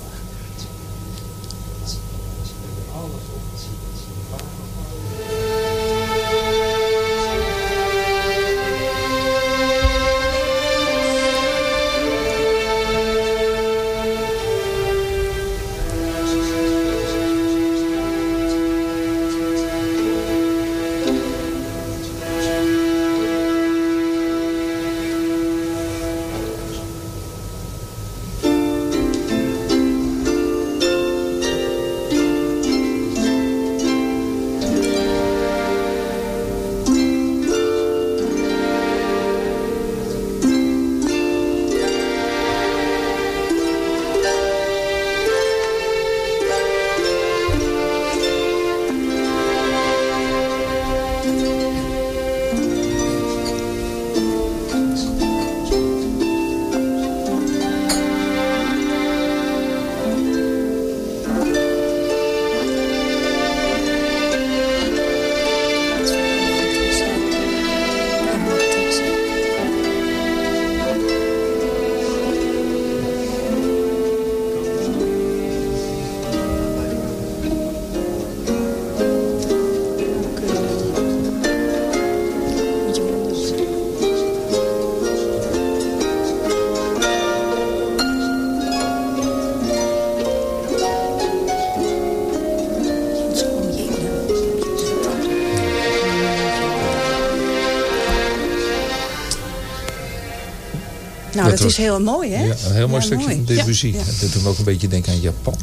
Dat, is heel mooi, hè? Ja, een heel mooi stukje van Debussy. Ja. Dat doet me ook een beetje denken aan Japan.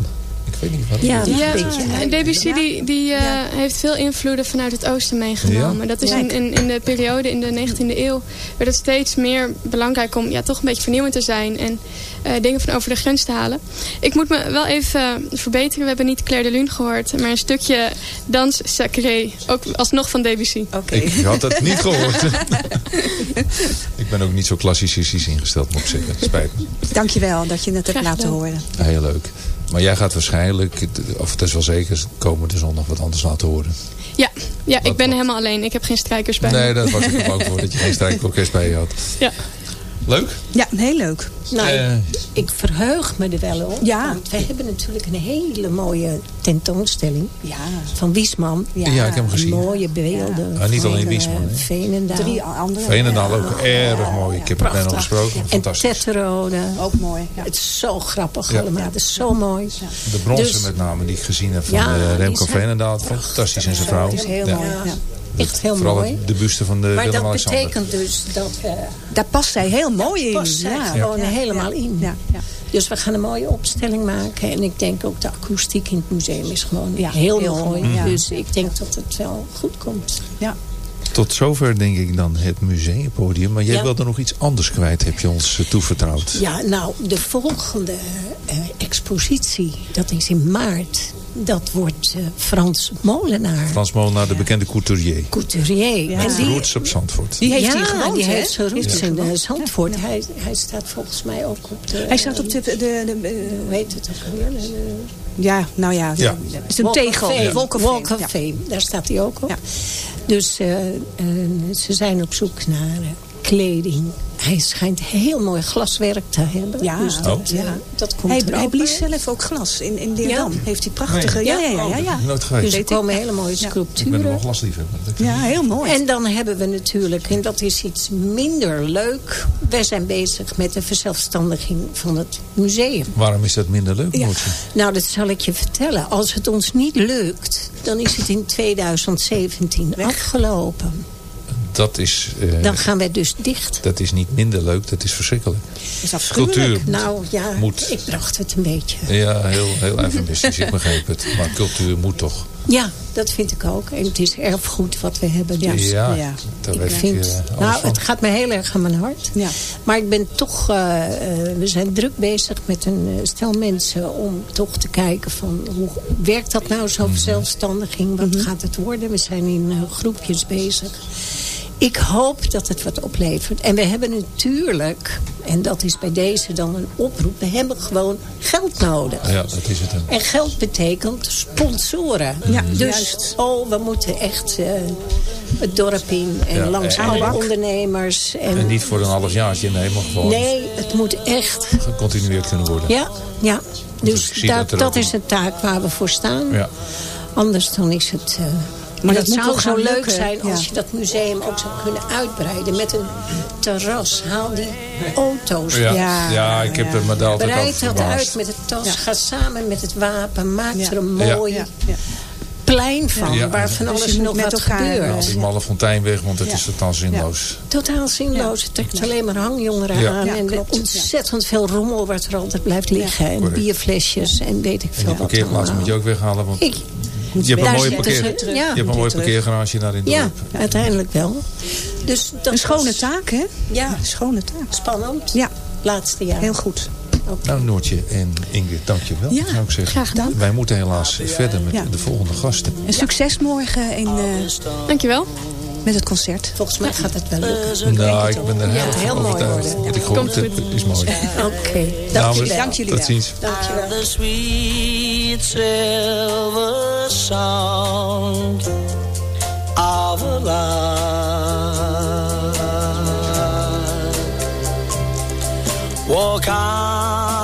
Ik weet niet wat ja, ja, ja, Debussy die, die uh, heeft veel invloeden vanuit het oosten meegenomen. Dat is in, in, in, de periode in de 19e eeuw werd het steeds meer belangrijk om ja, toch een beetje vernieuwend te zijn. En uh, dingen van over de grens te halen. Ik moet me wel even uh, verbeteren. We hebben niet Claire de Lune gehoord. Maar een stukje Dans Sacré. Ook alsnog van Debussy. Okay. Ik had het niet gehoord. ik ben ook niet zo klassicistisch ingesteld, moet ik zeggen. Spijt me. Dankjewel dat je het hebt laten horen. Heel leuk. Maar jij gaat waarschijnlijk, of het is wel zeker, komende zondag wat anders laten horen. Ja, ja ik ben helemaal alleen. Ik heb geen strijkers bij Nee, dat was ik ook voor dat je geen strijkorkest bij je had. Ja. Leuk? Ja, heel leuk. Nou, uh, ik verheug me er wel op. Ja. Want wij hebben natuurlijk een hele mooie tentoonstelling. Ja. Van Wiesman. Ja, ja ik heb hem gezien. Mooie beelden. Ja. Ah, niet alleen Wiesman. Uh, Veenendaal. Drie andere. Veenendaal ook erg mooi. Ik heb het bijna al gesproken. Fantastisch. En Tetterode. Ook mooi. Het is zo grappig allemaal. Het is zo mooi. De bronzen dus, met name die ik gezien heb van uh, Remco Veenendaal. Fantastisch en zijn vrouw. Het is heel mooi. Echt heel Vooral mooi. de buste van de Maar dat betekent dus dat... Uh, Daar past zij heel mooi in. past zij gewoon helemaal in. Ja. Ja. Dus we gaan een mooie opstelling maken. En ik denk ook de akoestiek in het museum is gewoon heel, heel, mooi. Dus ik denk dat het wel goed komt. Ja. Tot zover denk ik dan het museumpodium. Maar jij ja. wilde nog iets anders kwijt, heb je ons uh, toevertrouwd. Ja, nou, de volgende uh, expositie, dat is in maart. Dat wordt uh, Frans Molenaar. Frans Molenaar, de bekende couturier. Couturier. Ja. En die roots op Zandvoort. Die heeft ja, hier gewoond, die heeft zijn roots in uh, Zandvoort. Ja. Hij, hij staat volgens mij ook op de... Hij staat op de... de, de, de hoe heet het ook alweer? Ja, nou ja. ja. Het is een tegel. Walk of Walk of Fame. Daar staat hij ook op. Ja. Dus uh, ze zijn op zoek naar kleding. Hij schijnt heel mooi glaswerk te hebben. Ja, dus dat, oh. ja, dat komt hij, hij blies zelf ook glas in, in Leerdam. Ja. Heeft hij prachtige... Nee. Ja, ja, ja. ja, ja. Nooit geweest. Dus er komen hele mooie sculpturen. Ik ben wel glasliefhebber. Ja, heel mooi. En dan hebben we natuurlijk, en dat is iets minder leuk... wij zijn bezig met de verzelfstandiging van het museum. Waarom is dat minder leuk, ja. Nou, dat zal ik je vertellen. Als het ons niet lukt, dan is het in 2017 Weg. afgelopen. Dat is... Uh, dan gaan wij dus dicht. Dat is niet minder leuk, dat is verschrikkelijk. Is afschuwelijk. Cultuur nou ja, moet, ik bracht het een beetje. Ja, heel, heel eufemistisch, ik begrijp het. Maar cultuur moet toch. Ja, dat vind ik ook. En het is erfgoed wat we hebben. Dus, ja, ja, daar ik weet vind, ik uh, Nou, van. het gaat me heel erg aan mijn hart. Ja. Maar ik ben toch... Uh, we zijn druk bezig met een stel mensen... om toch te kijken van... hoe werkt dat nou, zo'n Mhm. verzelfstandiging? Wat mm -hmm. gaat het worden? We zijn in groepjes bezig. Ik hoop dat het wat oplevert. En we hebben natuurlijk, en dat is bij deze dan een oproep... we hebben gewoon geld nodig. Ja, dat is het. Hè. En geld betekent sponsoren. Ja, dus, juist. oh, we moeten echt uh, het dorp in en Ja, langs en- alle ondernemers. En, En niet voor een halfjaartje, nee, maar gewoon nee, het moet echt... gecontinueerd kunnen worden. Ja, ja. Dus Dus dat, dat is een taak waar we voor staan. Ja. Anders dan is het... eh, Maar dat, dat moet zou zo leuk lukken, zijn als ja. je dat museum ook zou kunnen uitbreiden. Met een terras. Haal die auto's. Ja, ja, ik heb er me daar altijd Breid dat uit met het tas. Ja. Ga samen met het wapen. Maak Ja. er een Ja. mooi Ja, ja. plein van. Ja. Waar van Dus alles nog met wat elkaar, gebeurt. Haal die malle fontein weg, want het Ja. is totaal zinloos. Totaal zinloos. Het trekt alleen maar hangjongeren Ja. aan. Ja, en klopt. ontzettend veel rommel wat er altijd blijft liggen. En Correct. bierflesjes en weet ik En veel die wat parkeerplaats allemaal. moet je ook weghalen, want Ik, je hebt een mooie, parkeer, ja. je hebt een mooie parkeergarage daar in het Ja, dorp. uiteindelijk wel. Dus dat Een schone was- taak, hè? Ja, Een schone taak. spannend. Ja, Laatste jaar. heel goed. Nou, Noortje en Ingrid, dankjewel, Ja, zou ik zeggen. graag gedaan. Wij moeten helaas verder met Ja. de volgende gasten. En succes morgen in, eh, Dankjewel. Met het concert. Volgens mij gaat het wel lukken. Nou, ik ben er heel, Ja, heel mooi worden. Wat ik gehoord heb, is mooi. Oké, Dames, dankjewel. Dank jullie tot wel. ziens. Dankjewel. the sweet silver sound of a lark. Walk on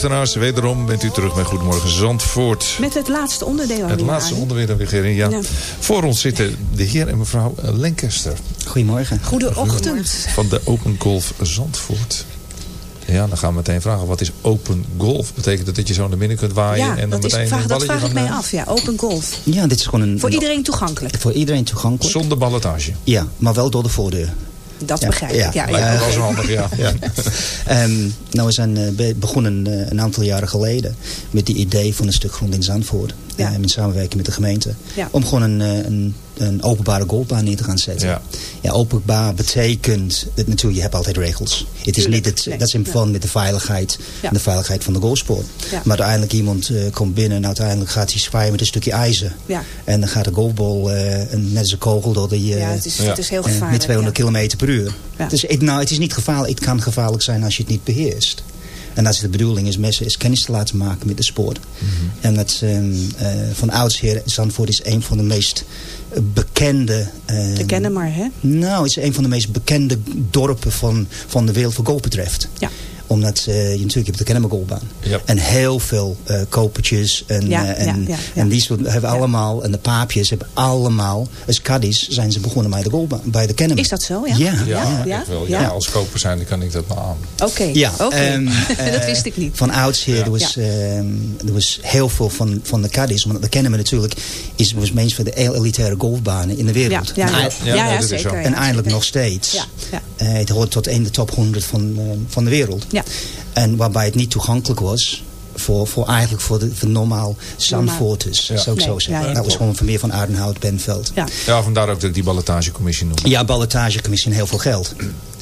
luisteraars, wederom bent u terug bij Goedemorgen Zandvoort. Met het laatste onderdeel Het laatste onderwerp weer. Ja. Ja. Voor ons zitten de heer en mevrouw Lancaster Goedemorgen. Goedeochtend. van de Open Golf Zandvoort. Ja, dan gaan we meteen vragen, wat is Open Golf? Betekent dat dat je zo naar binnen kunt waaien Ja, en dan dat, is, meteen vraag, een dat balletje vraag ik mij eh, af. Ja, open golf. Ja, dit is gewoon een... Voor een- iedereen toegankelijk. Voor iedereen toegankelijk. Zonder ballotage. Ja, maar wel door de voordeur. Dat Ja, begrijp ik. ja. Ja, Lijkt me ja. wel zo handig, ja. ja. Ehm, nou, we zijn eh, be- begonnen eh, een aantal jaren geleden met die idee van een stuk grond in Zandvoort. Ja. Eh, in samenwerking met de gemeente. Ja. Om gewoon een, eh, een, een openbare golfbaan neer te gaan zetten. Ja. Ja, openbaar betekent, dat natuurlijk, je hebt altijd regels. Het is niet het, nee, dat is in ja. verband met de veiligheid. Ja. En de veiligheid van de golfsport. Ja. Maar uiteindelijk iemand eh, komt binnen en uiteindelijk gaat hij zwaaien met een stukje ijzer. Ja. En dan gaat de golfbal eh, een- net als een kogel door die... eh, Ja, het is, Ja. het is heel eh, gevaarlijk. met 200 ja. kilometer per uur. Ja. Dus het, nou, het is niet gevaarlijk. Het kan gevaarlijk zijn als je het niet beheerst. En dat is de bedoeling, is mensen is kennis te laten maken met de sport. En dat ehm, eh, van oudsher, Zandvoort is een van de meest eh, bekende... ehm, Te kennen maar, hè? Nou, het is een van de meest bekende dorpen van, van de wereld voor golf betreft. Ja. Omdat eh, je natuurlijk hebt de Kennemer golfbaan. Ja. En heel veel eh kopertjes en, Ja, eh, en, ja, ja, ja. en die soort hebben allemaal, en de paapjes hebben allemaal, als caddies zijn ze begonnen bij de golfbaan, bij de Kennemer. Is dat zo, ja? Ja. Ja, Ja? echt wel. Ja. Ja. als koper zijn, dan kan ik dat maar aan. Oké, Ja, ehm, dat eh, wist ik niet. Van oudsher, er, was, ehm, er was heel veel van, van de caddies. Want de kennen we natuurlijk, is was meest van de heel elitaire golfbanen in de wereld. Ja, ja, zeker. en eindelijk nog steeds. Ja, ja. Het hoort tot in de top 100 van, van de wereld. Ja. En waarbij het niet toegankelijk was, voor, voor eigenlijk voor de voor normaal Zandvoorters, Ja. zou ik Nee, zo zeggen. ja, ja. dat was gewoon van meer van Aardenhout, Benveld. Ja. Ja, vandaar ook dat ik die ballotagecommissie noem. Ja, ballotagecommissie en heel veel geld.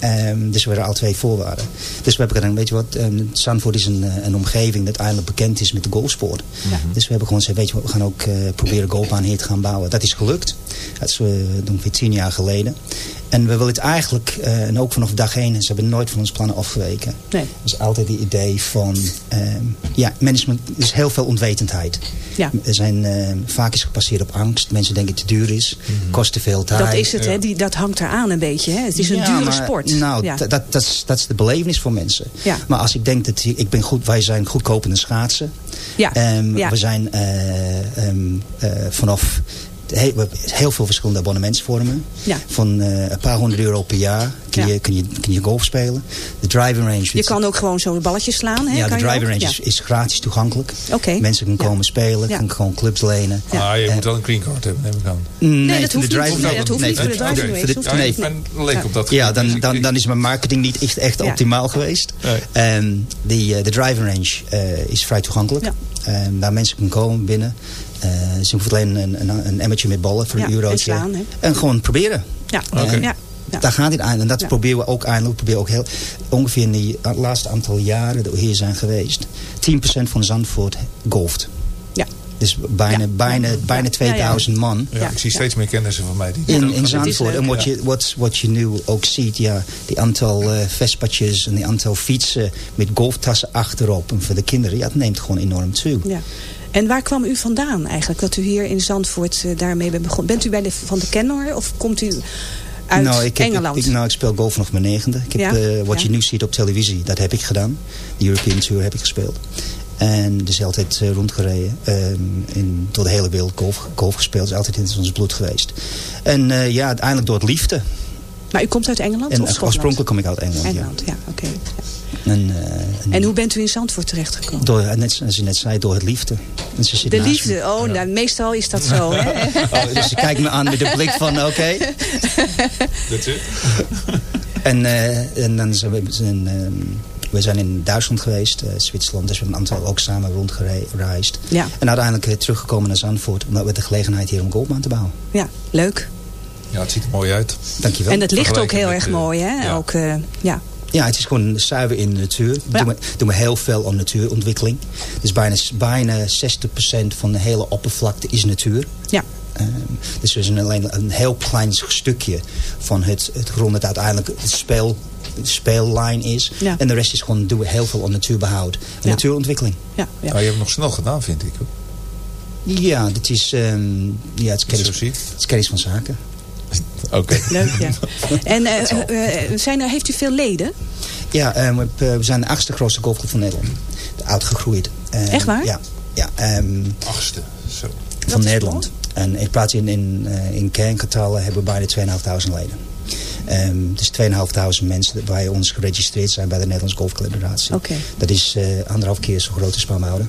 Ehm, dus er waren al twee voorwaarden. Dus we hebben gedaan, weet je wat, um, Zandvoort is een, eh, een omgeving dat eindelijk bekend is met de golfsport. Dus we hebben gewoon gezegd, weet je wat, we gaan ook eh, proberen golfbaan hier te gaan bouwen. Dat is gelukt. Dat is uh, ongeveer tien jaar geleden. En we willen het eigenlijk, uh, en ook vanaf dag één, ze hebben nooit van ons plannen afgeweken. Nee. Dat is altijd het idee van, um, ja, management, is heel veel onwetendheid. Ja. Er zijn, uh, vaak is gepasseerd op angst. Mensen denken het te duur is, mm -hmm. kost te veel tijd. Dat is het, hè? Die, dat hangt eraan een beetje. Hè? Het is een ja, dure maar, sport. Nou, ja. dat, dat, is, dat is de belevenis voor mensen. Ja. Maar als ik denk dat ik ben goed, wij zijn goedkoop in de schaatsen. Ja. Um, ja. We zijn uh, um, uh, vanaf heel, heel veel verschillende abonnementsvormen. Ja. Van uh, een paar honderd euro per jaar kun, ja. je, kun, je, kun je golf spelen. De driving range... Je kan ook gewoon zo'n balletje slaan. Hè? Ja, kan de driving range ja. is, is, gratis toegankelijk. Okay. Mensen kunnen komen spelen, kunnen gewoon clubs lenen. Ah, je moet wel een green card hebben, neem ik aan. Nee, nee dat hoeft de niet. Nee, dat hoeft niet voor de driving range. Nee, ik ben leek op dat Ja, dan, dan, dan is mijn marketing niet echt, echt optimaal geweest. Nee. Um, de, uh, de driving range uh, is vrij toegankelijk. Um, waar mensen kunnen komen binnen. Uh, ze hoeven alleen een, een, een emmertje met ballen voor ja, een eurotje. En, slaan, en gewoon proberen. Ja, okay. ja. Ja. Daar gaat het aan. En dat ja. proberen we ook eindelijk. Proberen ook heel, ongeveer in die laatste aantal jaren dat we hier zijn geweest. 10% van Zandvoort golft. Ja. Dus bijna, ja. bijna, bijna 2000 man. Ja, ik zie steeds meer kennissen van mij. Die in, in Zandvoort. En wat, je, wat, wat je nu ook ziet, ja, die aantal uh, vespatjes en die aantal fietsen met golftassen achterop. En voor de kinderen, ja, het neemt gewoon enorm toe. Ja. En waar kwam u vandaan eigenlijk, dat u hier in Zandvoort uh, daarmee bent begonnen? Bent u bij de, van de Kenner of komt u uit nou, ik heb, Engeland? Ik, nou, ik speel golf vanaf mijn negende. Ik heb, ja? uh, wat ja. je nu ziet op televisie, dat heb ik gedaan. De European Tour heb ik gespeeld. En dus altijd uh, rondgereden. Um, in, door de hele wereld golf, golf gespeeld. is altijd in ons bloed geweest. En uh, ja, uiteindelijk door het liefde. Maar u komt uit Engeland en, of Schotland? Oorspronkelijk kom ik uit Engeland, Engeland, ja. ja oké. Okay. En, uh, hoe bent u in Zandvoort terechtgekomen? Door, net, zoals je net zei, door het liefde. En ze de liefde, me. oh, nou, meestal is dat zo. Hè? oh, dus ze kijkt me aan met de blik van, oké. Okay. That's it. en, uh, en dan zijn we... Zijn, um, we zijn in Duitsland geweest, uh, Zwitserland. Dus we hebben een aantal ook samen rondgereisd. Ja. En uiteindelijk teruggekomen naar Zandvoort. Omdat we de gelegenheid hier om golfbaan te bouwen. Ja, leuk. Ja, het ziet er mooi uit. Dankjewel. En het ligt ook heel erg mooi, hè? Ja. Ook, uh, ja. Ja, het is gewoon zuiver in de natuur. Ja. Doen, we, doen we heel veel aan natuurontwikkeling. Dus bijna, bijna 60% van de hele oppervlakte is natuur. Ja. Uh, dus er is een, alleen een heel klein stukje van het, het grond dat uiteindelijk het speel speellijn is. Ja. En de rest is gewoon, doen we heel veel aan natuurbehoud. En ja. natuurontwikkeling. Ja, ja. Nou, je hebt het nog snel gedaan, vind ik. Ja, dat is, um, ja, het is, kennis, het is kennis van zaken. Oké. Okay. Leuk, ja. En uh, uh, zijn er, heeft u veel leden? Ja, um, we zijn de achtste grootste golfclub van Nederland. Uitgegroeid. Um, Echt waar? Ja. ja um, achtste, zo. Van dat Nederland. En ik praat in, in, uh, in kerngetallen hebben we bijna 2.500 leden. Um, dus 2.500 mensen bij ons geregistreerd zijn bij de Nederlandse Golfclubfederatie. Okay. Dat is uh, anderhalf keer zo groot als Spamoude.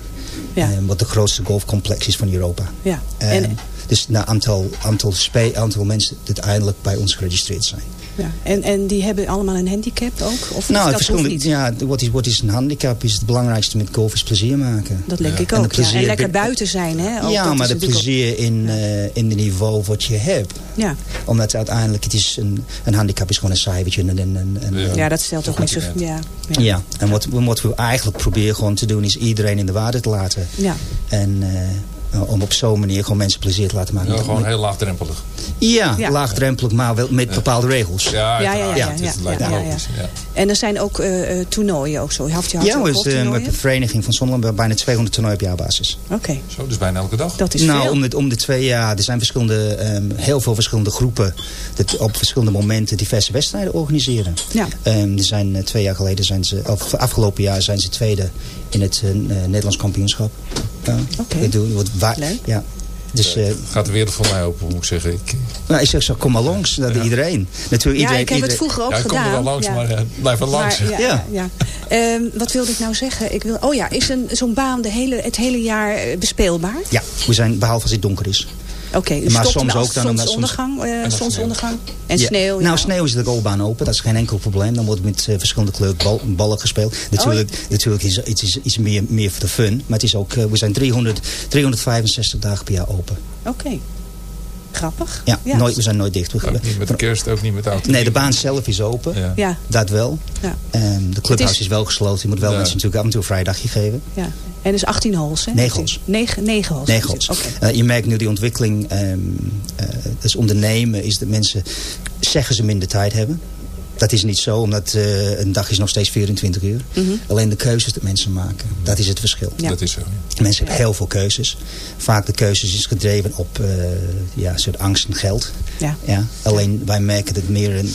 Ja. Um, wat de grootste golfcomplex is van Europa. Ja. Um, en, dus een aantal, aantal, spe, aantal mensen die uiteindelijk bij ons geregistreerd zijn. Ja. En, en die hebben allemaal een handicap ook? Of nou, verschillende, niet? ja, wat is, wat is een handicap? Is het belangrijkste met golf is plezier maken. Dat denk ja. ik ook. En, plezier, ja. en lekker buiten zijn. Hè? Ook, ja, maar de plezier ook... in, uh, in de niveau wat je hebt. Ja. Omdat uiteindelijk, het is een, een handicap is gewoon een cijfertje. En, en, en, ja. ja, dat stelt toch niet zo... Ja, ja. ja. en wat, wat we eigenlijk proberen gewoon te doen is iedereen in de waarde te laten. Ja. En... Uh, om op zo'n manier gewoon mensen plezier te laten maken. Ja, gewoon heel laagdrempelig. Ja, ja. laagdrempelig, maar wel met ja. bepaalde regels. Ja, ja, ja. ja, ja, ja, ja En er zijn ook uh, toernooien ook zo. Haft je ja, we hebben een vereniging van Zonderland bijna 200 toernooien op jaarbasis. Oké. Okay. Zo, dus bijna elke dag? Dat is nou, veel. Om de, om de twee jaar, er zijn verschillende, um, heel veel verschillende groepen dat op verschillende momenten diverse wedstrijden organiseren. Ja. Um, er zijn uh, twee jaar geleden, zijn ze, of afgelopen jaar zijn ze tweede in het uh, Nederlands kampioenschap. Uh, Oké, okay. Ja. Dus, uh, gaat de wereld voor mij open, moet ik zeggen. Ik, nou, ik zeg zo, kom maar langs. Dat ja. iedereen. Natuurlijk, ja, iedereen, ik heb iedereen. het vroeger ook ja, gedaan. Ja, kom er wel langs, ja. maar uh, blijf wel langs. Maar, ja, ja. ja. Um, wat wilde ik nou zeggen? Ik wil, oh ja, is zo'n baan de hele, het hele jaar bespeelbaar? Ja, we zijn, behalve als het donker is. Oké, u maar soms ook dan zonsondergang, eh, zonsondergang en Ja. sneeuw. Nou, ja. sneeuw is de goalbaan open. Dat is geen enkel probleem. Dan wordt met eh, verschillende kleur bal- ballen gespeeld. Natuurlijk, Oh, natuurlijk is het is iets meer, meer voor de fun. Maar het is ook, eh, we zijn 300, 365 dagen per jaar open. Oké. Grappig. Ja, Nooit, we zijn nooit dicht. We- Ook niet met de kerst, ook niet met de auto. Nee, de baan zelf is open. Ja. Ja. Dat wel. Ja. Ehm, de clubhuis is... is- wel gesloten. Je moet wel Ja. mensen natuurlijk af en toe een vrij dagje geven. Ja. En dus 18 holes, hè? Negen holes. Negen, negen holes. Negen holes. Oké. Eh, je merkt nu die ontwikkeling. ehm eh, dus ondernemen is dat mensen zeggen ze minder tijd hebben. Dat is niet zo, omdat eh, een dag is nog steeds 24 uur. Mhm. Alleen de keuzes dat mensen maken, dat is het verschil. Ja. Dat is zo. ja. Mensen hebben heel veel keuzes. Vaak de keuzes is gedreven op eh, ja, een soort angst en geld. Ja. Ja, alleen wij merken dat meer eh,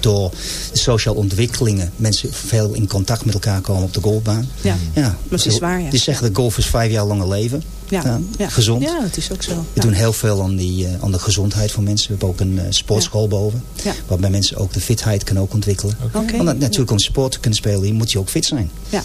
door de sociale ontwikkelingen mensen veel in contact met elkaar komen op de golfbaan. Ja. Ja, Dat is waar, ja. Die zeggen dat golf is vijf jaar langer leven. Ja. Gezond. Ja, dat is ook zo. We doen heel veel aan, die, eh, aan de gezondheid van mensen. We hebben ook een eh, sportschool boven. Waarbij mensen ook de fitheid kunnen ook ontwikkelen. Omdat natuurlijk om sport te kunnen spelen, moet je ook fit zijn. Ja.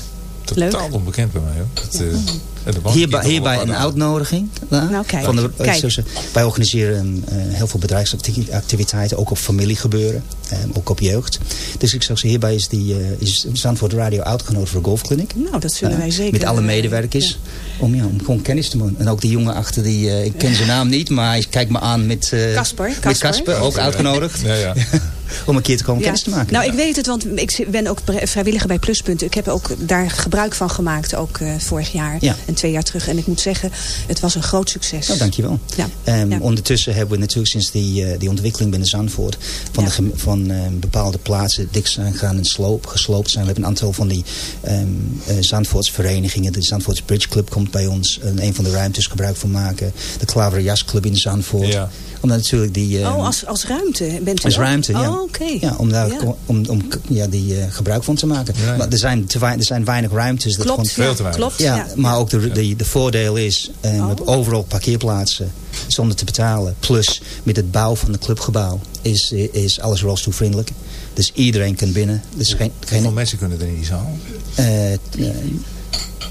Leuk. Totaal onbekend bij mij. Hoor. Dat, eh, bank Hierbij, hier hierbij nog een uitnodiging. Nou, kijk. Van de, eh, Kijk. zoals, eh, wij organiseren eh, heel veel bedrijfsactiviteiten, ook op familiegebeuren, eh, ook op jeugd. Dus ik zou zeggen, hierbij is, die, eh, is Zandvoort Radio uitgenodigd voor een golfclinic. Nou, dat zullen wij zeker. Met alle medewerkers. Om, ja, om gewoon kennis te maken. En ook die jongen achter die, eh, ik ken zijn naam niet, maar hij kijkt me aan met... eh, Kasper. Kasper, ook uitgenodigd. Ja, ja. om een keer te komen Ja. kennis te maken. Nou, ik weet het, want ik ben ook vrijwilliger bij Pluspunt. Ik heb ook daar gebruik van gemaakt, ook eh, vorig jaar Ja. en twee jaar terug. En ik moet zeggen, het was een groot succes. Nou, dankjewel. Ja. Ehm, Ja. Ondertussen hebben we natuurlijk sinds die, eh, die ontwikkeling binnen Zandvoort... van, Ja. de, van eh, bepaalde plaatsen dik zijn gaan en sloop, gesloopt zijn. We hebben een aantal van die ehm eh, Zandvoorts verenigingen. De Zandvoorts Bridge Club komt bij ons een van de ruimtes gebruik van maken. De Klaverjas Club in Zandvoort. Ja. Omdat natuurlijk die... ehm, oh, als, als ruimte bent u als ook? ruimte, ja. Oh, oké. Ja, om daar Ja. om, om ja, die eh, gebruik van te maken. Ja, ja. Maar er zijn, te er zijn weinig ruimtes. Dat Klopt, gewoon, Veel te weinig. klopt. ja, Ja, maar ook de, de, de voordeel is, eh, we Oh. hebben overal parkeerplaatsen zonder te betalen. Plus met het bouwen van het clubgebouw is, is alles rolstoel vriendelijk. Dus iedereen kan binnen. Dus geen, Hoeveel geen, mensen kunnen er in die zaal? eh, eh,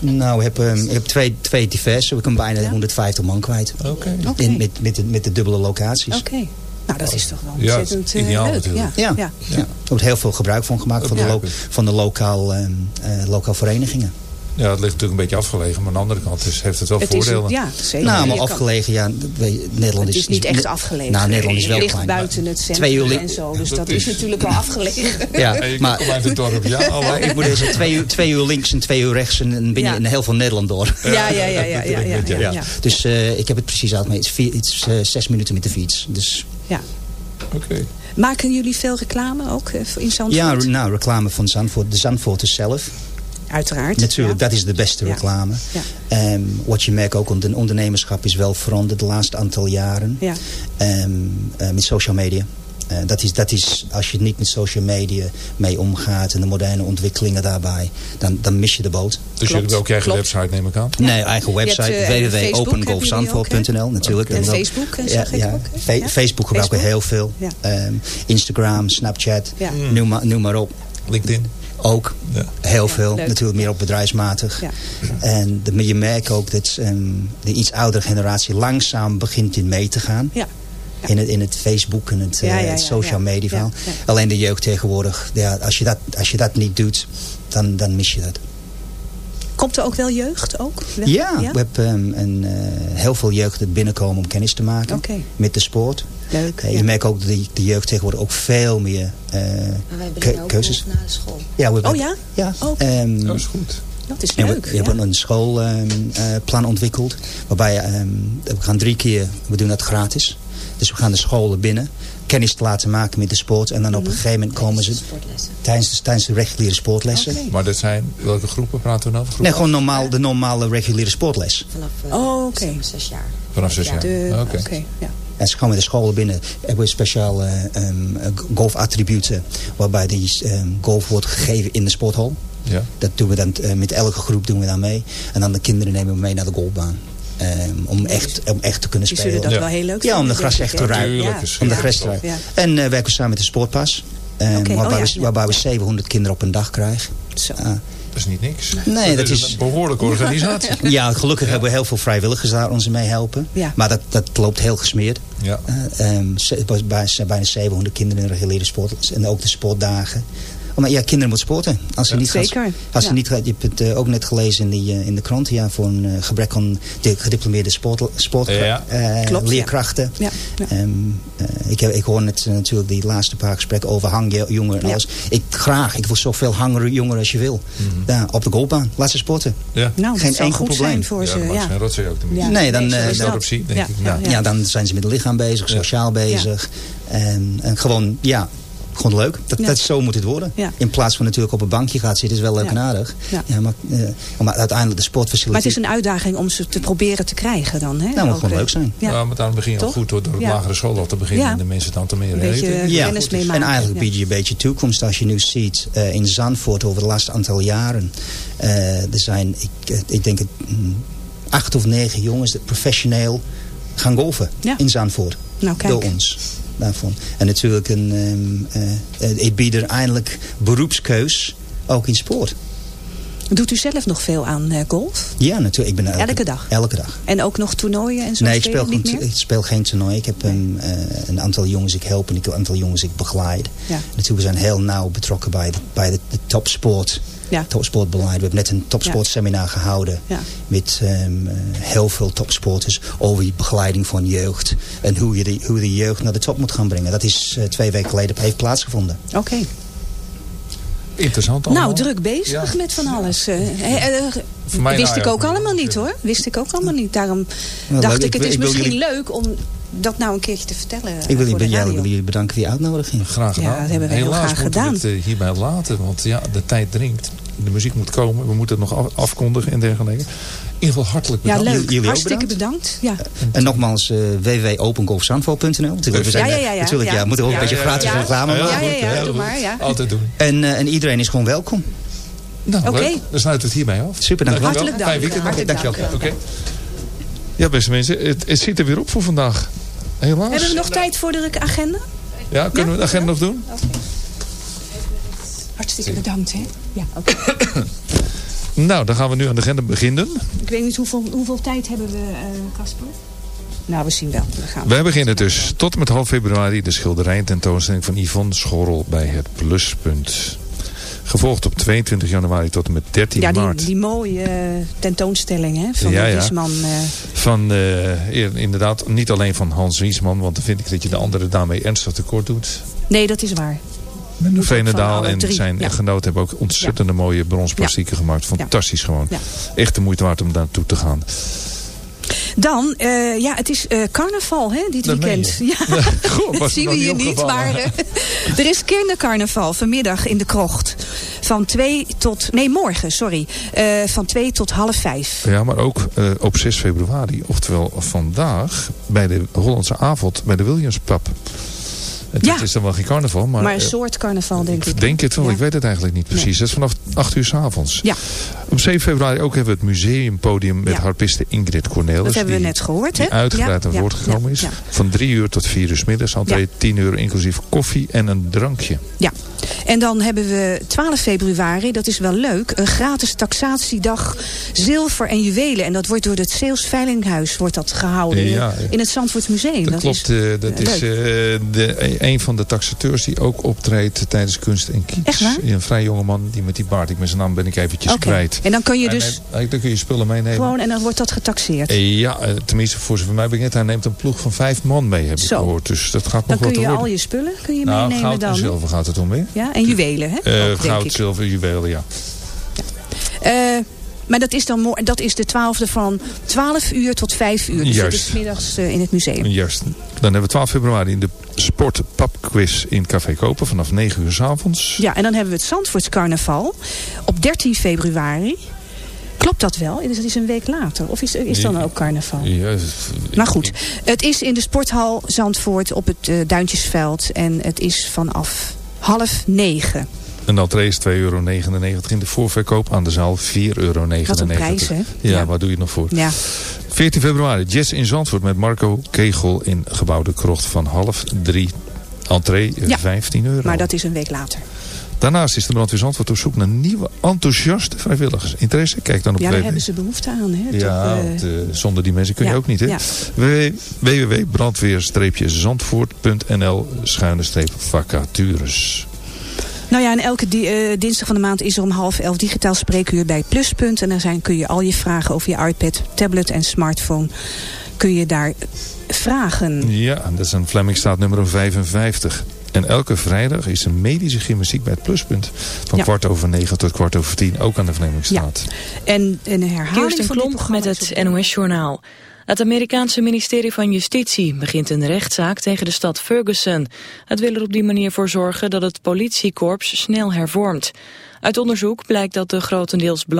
nou, we hebben, we hebben twee, twee diverse. We kunnen bijna Ja. 150 man kwijt. Oké. Met, met, de, met de dubbele locaties. Oké. Nou, dat is toch wel Ja, ontzettend eh, ideaal leuk. natuurlijk. Ja. Ja, Ja. ja. er wordt heel veel gebruik van gemaakt van de, ik. van de lokaal, ehm, eh, lokaal verenigingen. Ja, het ligt natuurlijk een beetje afgelegen. Maar aan de andere kant heeft het wel het voordelen. Is, ja, zeker. Nou, maar afgelegen, ja, Nederland is... Het is niet echt afgelegen. Nou, Nederland is wel klein. ligt buiten het centrum twee uur en zo. Dus dat, is, natuurlijk wel afgelegen. Ja, ja maar, uit het dorp. Ja, oh, maar ik moet eens twee uur, twee uur links en twee uur rechts en ben je in heel veel Nederland door. Ja, ja, ja. ja, ja, Dus uh, ik heb het precies uit. Maar Iets, is, vier, het eh, zes minuten met de fiets. Dus... Ja. Oké. Okay. Maken jullie veel reclame ook eh, in Zandvoort? Ja, nou, reclame van Zandvoort. De Zandvoorters zelf. Uiteraard. Natuurlijk, ja. dat is de beste reclame. Ja. Ehm, wat je merkt ook, de ondernemerschap is wel veranderd de laatste aantal jaren. Ja. Ehm, eh, met social media. Eh, dat, is, dat is, als je niet met social media mee omgaat en de moderne ontwikkelingen daarbij, dan, dan mis je de boot. Dus jullie hebben ook je eigen klopt. website, neem ik aan? Nee, eigen Je hebt, website Facebook www.opengolfzandvoort.nl natuurlijk. En dan- Facebook, eh, Ja, ik ja. ook. hè? Fa- Ja? Facebook gebruiken we heel Facebook? veel. Ja. Ehm, Instagram, Snapchat, Ja. noem, maar, noem maar op. LinkedIn? Ook Ja. heel veel, leuk. natuurlijk meer op bedrijfsmatig. Ja. En de, je merkt ook dat ehm, de iets oudere generatie langzaam begint in mee te gaan. Ja. In, het, in het Facebook en het, Ja, eh, ja, het ja, social ja. media verhaal. Ja, ja. Alleen de jeugd tegenwoordig, ja, als, je dat, als je dat niet doet, dan, dan mis je dat. Komt er ook wel jeugd? Ook? Wel? Ja, we hebben ehm, een, eh, heel veel jeugd dat binnenkomen om kennis te maken met de sport. Leuk. Eh, ja. Je merkt ook dat de, de jeugd tegenwoordig ook veel meer eh, Maar wij brengen ook keuzes. naar de school. Ja, we hebben- Oh ja? Ja. Oké. ehm, Dat is goed. Dat is en we, leuk. we ja. hebben een schoolplan ontwikkeld. Waarbij ehm, we gaan drie keer, we doen dat gratis. Dus we gaan de scholen binnen. Kennis te laten maken met de sport. En dan op een gegeven moment komen ze tijdens de, tijdens de reguliere sportlessen. Maar dat zijn, welke groepen praten we nou over? Nee, gewoon normaal, de normale reguliere sportles. Vanaf eh, Oh, zes jaar. Vanaf zes jaar. Oké. Oké, ja. En ze komen de scholen binnen. Hebben we speciale ehm, golfattributen. Waarbij die ehm, golf wordt gegeven in de sporthal. Ja. Dat doen we dan eh, met elke groep doen we dan mee. En dan de kinderen nemen we mee naar de golfbaan. Ehm, om, echt, om echt te kunnen Die spelen. zullen dat Ja. wel heel leuk Ja, om de gras echt te ruiken. Tuurlijk, Ja. Om de gras te ruiken. En eh, werken we samen met de sportpas. Oh waarbij, ja, we, waarbij we 700 kinderen op een dag krijgen. Zo. Ah, Dat is niet niks. Nee, dat, is een behoorlijke organisatie. Ja, gelukkig hebben we heel veel vrijwilligers daar ons mee helpen. Ja. Maar dat, dat loopt heel gesmeerd. Ja. Uh, um, bijna 700 kinderen in reguliere sport. En ook de sportdagen. Maar ja, kinderen moeten sporten. Als ze Ja. niet Zeker, als ze ja. niet, je hebt het eh, ook net gelezen in, die, eh, in de krant. Ja, voor een eh, gebrek aan de gediplomeerde sport, sport, Ja. eh, Klopt, ja. leerkrachten. Ja, ja. Ehm, eh, ik, heb, ik hoor net natuurlijk die laatste paar gesprekken over hangjongeren en alles. Ik graag, ik wil zoveel hangjongeren als je wil. Ja, op de golfbaan, laat ze sporten. Ja. Nou, dat Geen enkel goed probleem. zijn voor Ja, ze. dat Ja. geen rotzooi ook. Nee, dan, Nee, dan- dat. Denk Ja, ik. ja, dan zijn ze met het lichaam bezig, sociaal bezig. En, en gewoon, ja, gewoon leuk. Dat, Ja. dat, zo moet het worden. Ja. In plaats van natuurlijk op een bankje gaat zitten, is wel leuk Ja. en aardig. Ja. maar, eh, maar uiteindelijk de sportfacility... Maar het is een uitdaging om ze te proberen te krijgen dan. Hè? Nou, moet gewoon eh, leuk zijn. Ja. Ja, maar daarom begin je al goed door, door Ja. lagere school al te beginnen Ja. en de mensen dan te meer Een beetje, weten. Ja, kennis mee en eigenlijk Ja. bied je een beetje toekomst als je nu ziet eh, in Zandvoort over de laatste aantal jaren. eh, er zijn, ik, ik denk het, mm, acht of negen jongens die professioneel gaan golfen Ja. in Zandvoort. Nou, kijk. Door ons. Daarvan. En natuurlijk, een, ehm, eh, eh, ik bied er eindelijk beroepskeus ook in sport. Doet u zelf nog veel aan eh, golf? Ja, natuurlijk. Ik ben elke, Elke dag? Elke dag. En ook nog toernooien en zo Nee, ik speel, niet meer? ik speel geen toernooi. Ik heb een, eh, een aantal jongens ik help en ik- een aantal jongens ik begeleid. Ja. Natuurlijk, we zijn heel nauw betrokken bij de, bij de, de topsport. Ja. Topsportbeleid. We hebben net een topsportseminar gehouden. Ja. Met ehm, eh, heel veel topsporters over die begeleiding van jeugd. En hoe je de, hoe de jeugd naar de top moet gaan brengen. Dat is twee weken geleden heeft plaatsgevonden. Oké. Interessant allemaal. Nou, druk bezig Ja. met van alles. eh. Eh, eh, wist nou ik ook allemaal niet hoor. Wist ik ook allemaal niet. Daarom Nou, dacht leuk. ik, het is ik misschien jullie- leuk om dat nou een keertje te vertellen. eh, Ik wil, jullie- ja, ik radio. wil jullie bedanken voor die uitnodiging. Graag gedaan. Ja, dat hebben we heel Helaas graag moeten we gedaan. het eh, hierbij laten, want ja, de tijd dringt. De muziek moet komen, we moeten het nog af- afkondigen en dergelijke. In ieder geval hartelijk Ja, bedankt. leuk. Jullie ook Hartstikke bedankt. bedankt. Ja. En nogmaals, eh www.opengolfzandvoort.nl. Natuurlijk, we zijn, Ja, ja, eh, ja, ja. natuurlijk, ja, Ja. we moeten ook Ja, een beetje ja, gratis ja. reclame maken. Ja, ja, ja, doe maar, ja. Altijd doen. En, eh, en iedereen is gewoon welkom. Nou, Oké. leuk. Dan sluiten we het hierbij af. Super, dank u wel. Hartelijk dank. Fijn weekend. Hartelijk dank. Dankjewel. Oké. Ja, beste mensen, het, het zit er weer op voor vandaag. Helaas. Hebben we nog tijd voor de agenda? Ja, kunnen we de agenda nog doen? Hartstikke bedankt, hè? Ja, oké. Nou, dan gaan we nu aan de agenda beginnen. Ik weet niet hoeveel, hoeveel tijd hebben we, eh, Casper? nou, we zien wel. We gaan. Wij beginnen dus tot en met half februari de schilderij en tentoonstelling van Yvonne Schorrel bij het Pluspunt. Gevolgd op 22 januari tot en met 13 Ja, die, maart. die mooie eh, tentoonstelling hè, van Ja. Wiesman. eh, Van, eh, inderdaad, niet alleen van Hans Wiesman, want dan vind ik dat je de anderen daarmee ernstig tekort doet. nee, dat is waar. Alle en zijn echtgenoot hebben ook ontzettende mooie bronsplastieken gemaakt. Fantastisch gewoon. Echt de moeite waard om naartoe te gaan. Dan, eh, ja, het is eh, carnaval hè, dit Dat weekend. Ja, dat zien we hier niet maar eh, er is kindercarnaval vanmiddag in de krocht. Van twee tot, nee morgen, sorry. Van twee tot half vijf. Ja, maar ook op 6 februari, oftewel vandaag, bij de Hollandse avond bij de Williamspub. Het Ja. is dan wel geen carnaval, maar, Maar, een eh, soort carnaval denk ik. ik denk het wel, Ja. ik weet het eigenlijk niet precies. Nee. Dat is vanaf 8 uur s avonds. Ja. Op 7 februari ook hebben we het museumpodium met harpiste Ingrid Cornelis. Dat hebben we die- net gehoord, Die uitgebreid aan woord gekomen is. Van 3 uur tot 4 uur s middags. Ja. 10 uur inclusief koffie en een drankje. Ja, en dan hebben we 12 februari, dat is wel leuk, een gratis taxatiedag zilver en juwelen. En dat wordt door het Zeels Veilinghuis wordt dat gehouden in- Ja, ja. in het Zandvoort Museum. Dat, klopt, Is, eh, dat eh, is eh, de, een van de taxateurs die ook optreedt tijdens kunst en kiets. Echt waar? Een vrij jonge man die met die baard, ik ben zijn naam ben ik eventjes kwijt. En dan kun je dus neemt- dan kun je spullen meenemen. gewoon, en dan wordt dat getaxeerd. Ja, tenminste voor zover mij bekend. Hij neemt een ploeg van vijf man mee, heb ik Zo. gehoord. Dus dat gaat Dan nog kun wat te je al je spullen kun je nou, meenemen goud dan. en hè? zilver gaat het om, hè? Ja, en juwelen, hè? Eh, Ook, denk goud, zilver, juwelen, ja. Eh, maar dat is dan. Dat is de twaalfde van 12 uur tot 5 uur. Dus Juist. dat is 's middags eh, in het museum. Juist. Dan hebben we 12 februari de sport quiz in Café Kopen vanaf 9 uur s avonds. Ja, en dan hebben we het Zandvoorts carnaval op 13 februari. Klopt dat wel? Dus dat is een week later. Of is, is dan ook carnaval? Ja, Maar goed, het is in de sporthal Zandvoort op het Duintjesveld. En het is vanaf half negen. Een entree is 2,99 euro. In de voorverkoop aan de zaal 4,99 euro. Wat een prijs, hè? Ja, Ja. waar doe je het nog voor? Ja. 14 februari, Jazz in Zandvoort met Marco Kegel in gebouwde krocht van half drie. Entree Ja. 15 euro. Maar dat is een week later. Daarnaast is de brandweer Zandvoort op zoek naar nieuwe enthousiaste vrijwilligers. Interesse? Kijk dan op Ja, daar hebben ze behoefte aan. Hè? Ja, Toch, eh, want, eh, zonder die mensen kun je ja, ook niet. Hè? ja. www.brandweer-zandvoort.nl schuine streep vacatures. Nou ja, en elke di- eh, dinsdag van de maand is er om half elf digitaal spreekuur bij Pluspunt. En daar zijn, kun je al je vragen over je iPad, tablet en smartphone kun je daar vragen. Ja, dat is een Flemmingstraat nummer 55. En elke vrijdag is er medische gymnastiek bij het pluspunt. Van Ja. kwart over negen tot kwart over tien. Ook aan de Flemmingstraat. En een herhaling Kirsten van dit Klomp met het NOS-journaal. Het Amerikaanse ministerie van Justitie begint een rechtszaak tegen de stad Ferguson. Het wil er op die manier voor zorgen dat het politiekorps snel hervormt. Uit onderzoek blijkt dat de grotendeels blanke